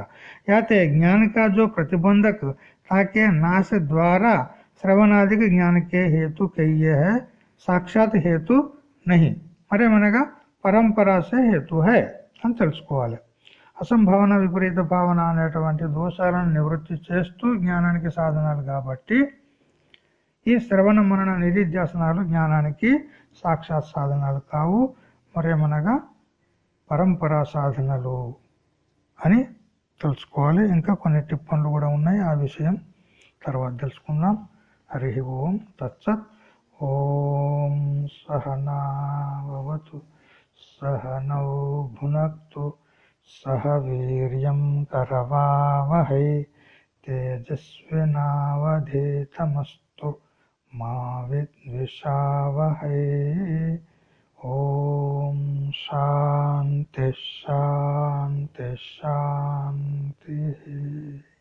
యాతే జ్ఞానికాజో ప్రతిబంధక్ తాకే నాశ ద్వారా శ్రవణాదికి జ్ఞానికే హేతు కయ్యే హే సాక్షాత్ హేతు నహి. మరేమనగా పరంపరాసే హేతు హే అని తెలుసుకోవాలి. అసంభావన విపరీత భావన అనేటువంటి దోషాలను నివృత్తి చేస్తూ జ్ఞానానికి సాధనాలు కాబట్టి ఈ శ్రవణ మనన నిధిధ్యాసనాలు జ్ఞానానికి సాక్షాత్ సాధనాలు కావు. మరేమనగా పరంపరా సాధనలు అని తెలుసుకోవాలి. ఇంకా కొన్ని టిప్పన్లు కూడా ఉన్నాయి. ఆ విషయం తర్వాత తెలుసుకుందాం. హరి ఓం తత్సత్. ఓం సహనావతు సహనౌ భునక్తు. सह वीर्यं करवावहै तेजस्विनावधीतमस्तु मा विद्विषावहै। ॐ शान्तिः शांति शान्तिः।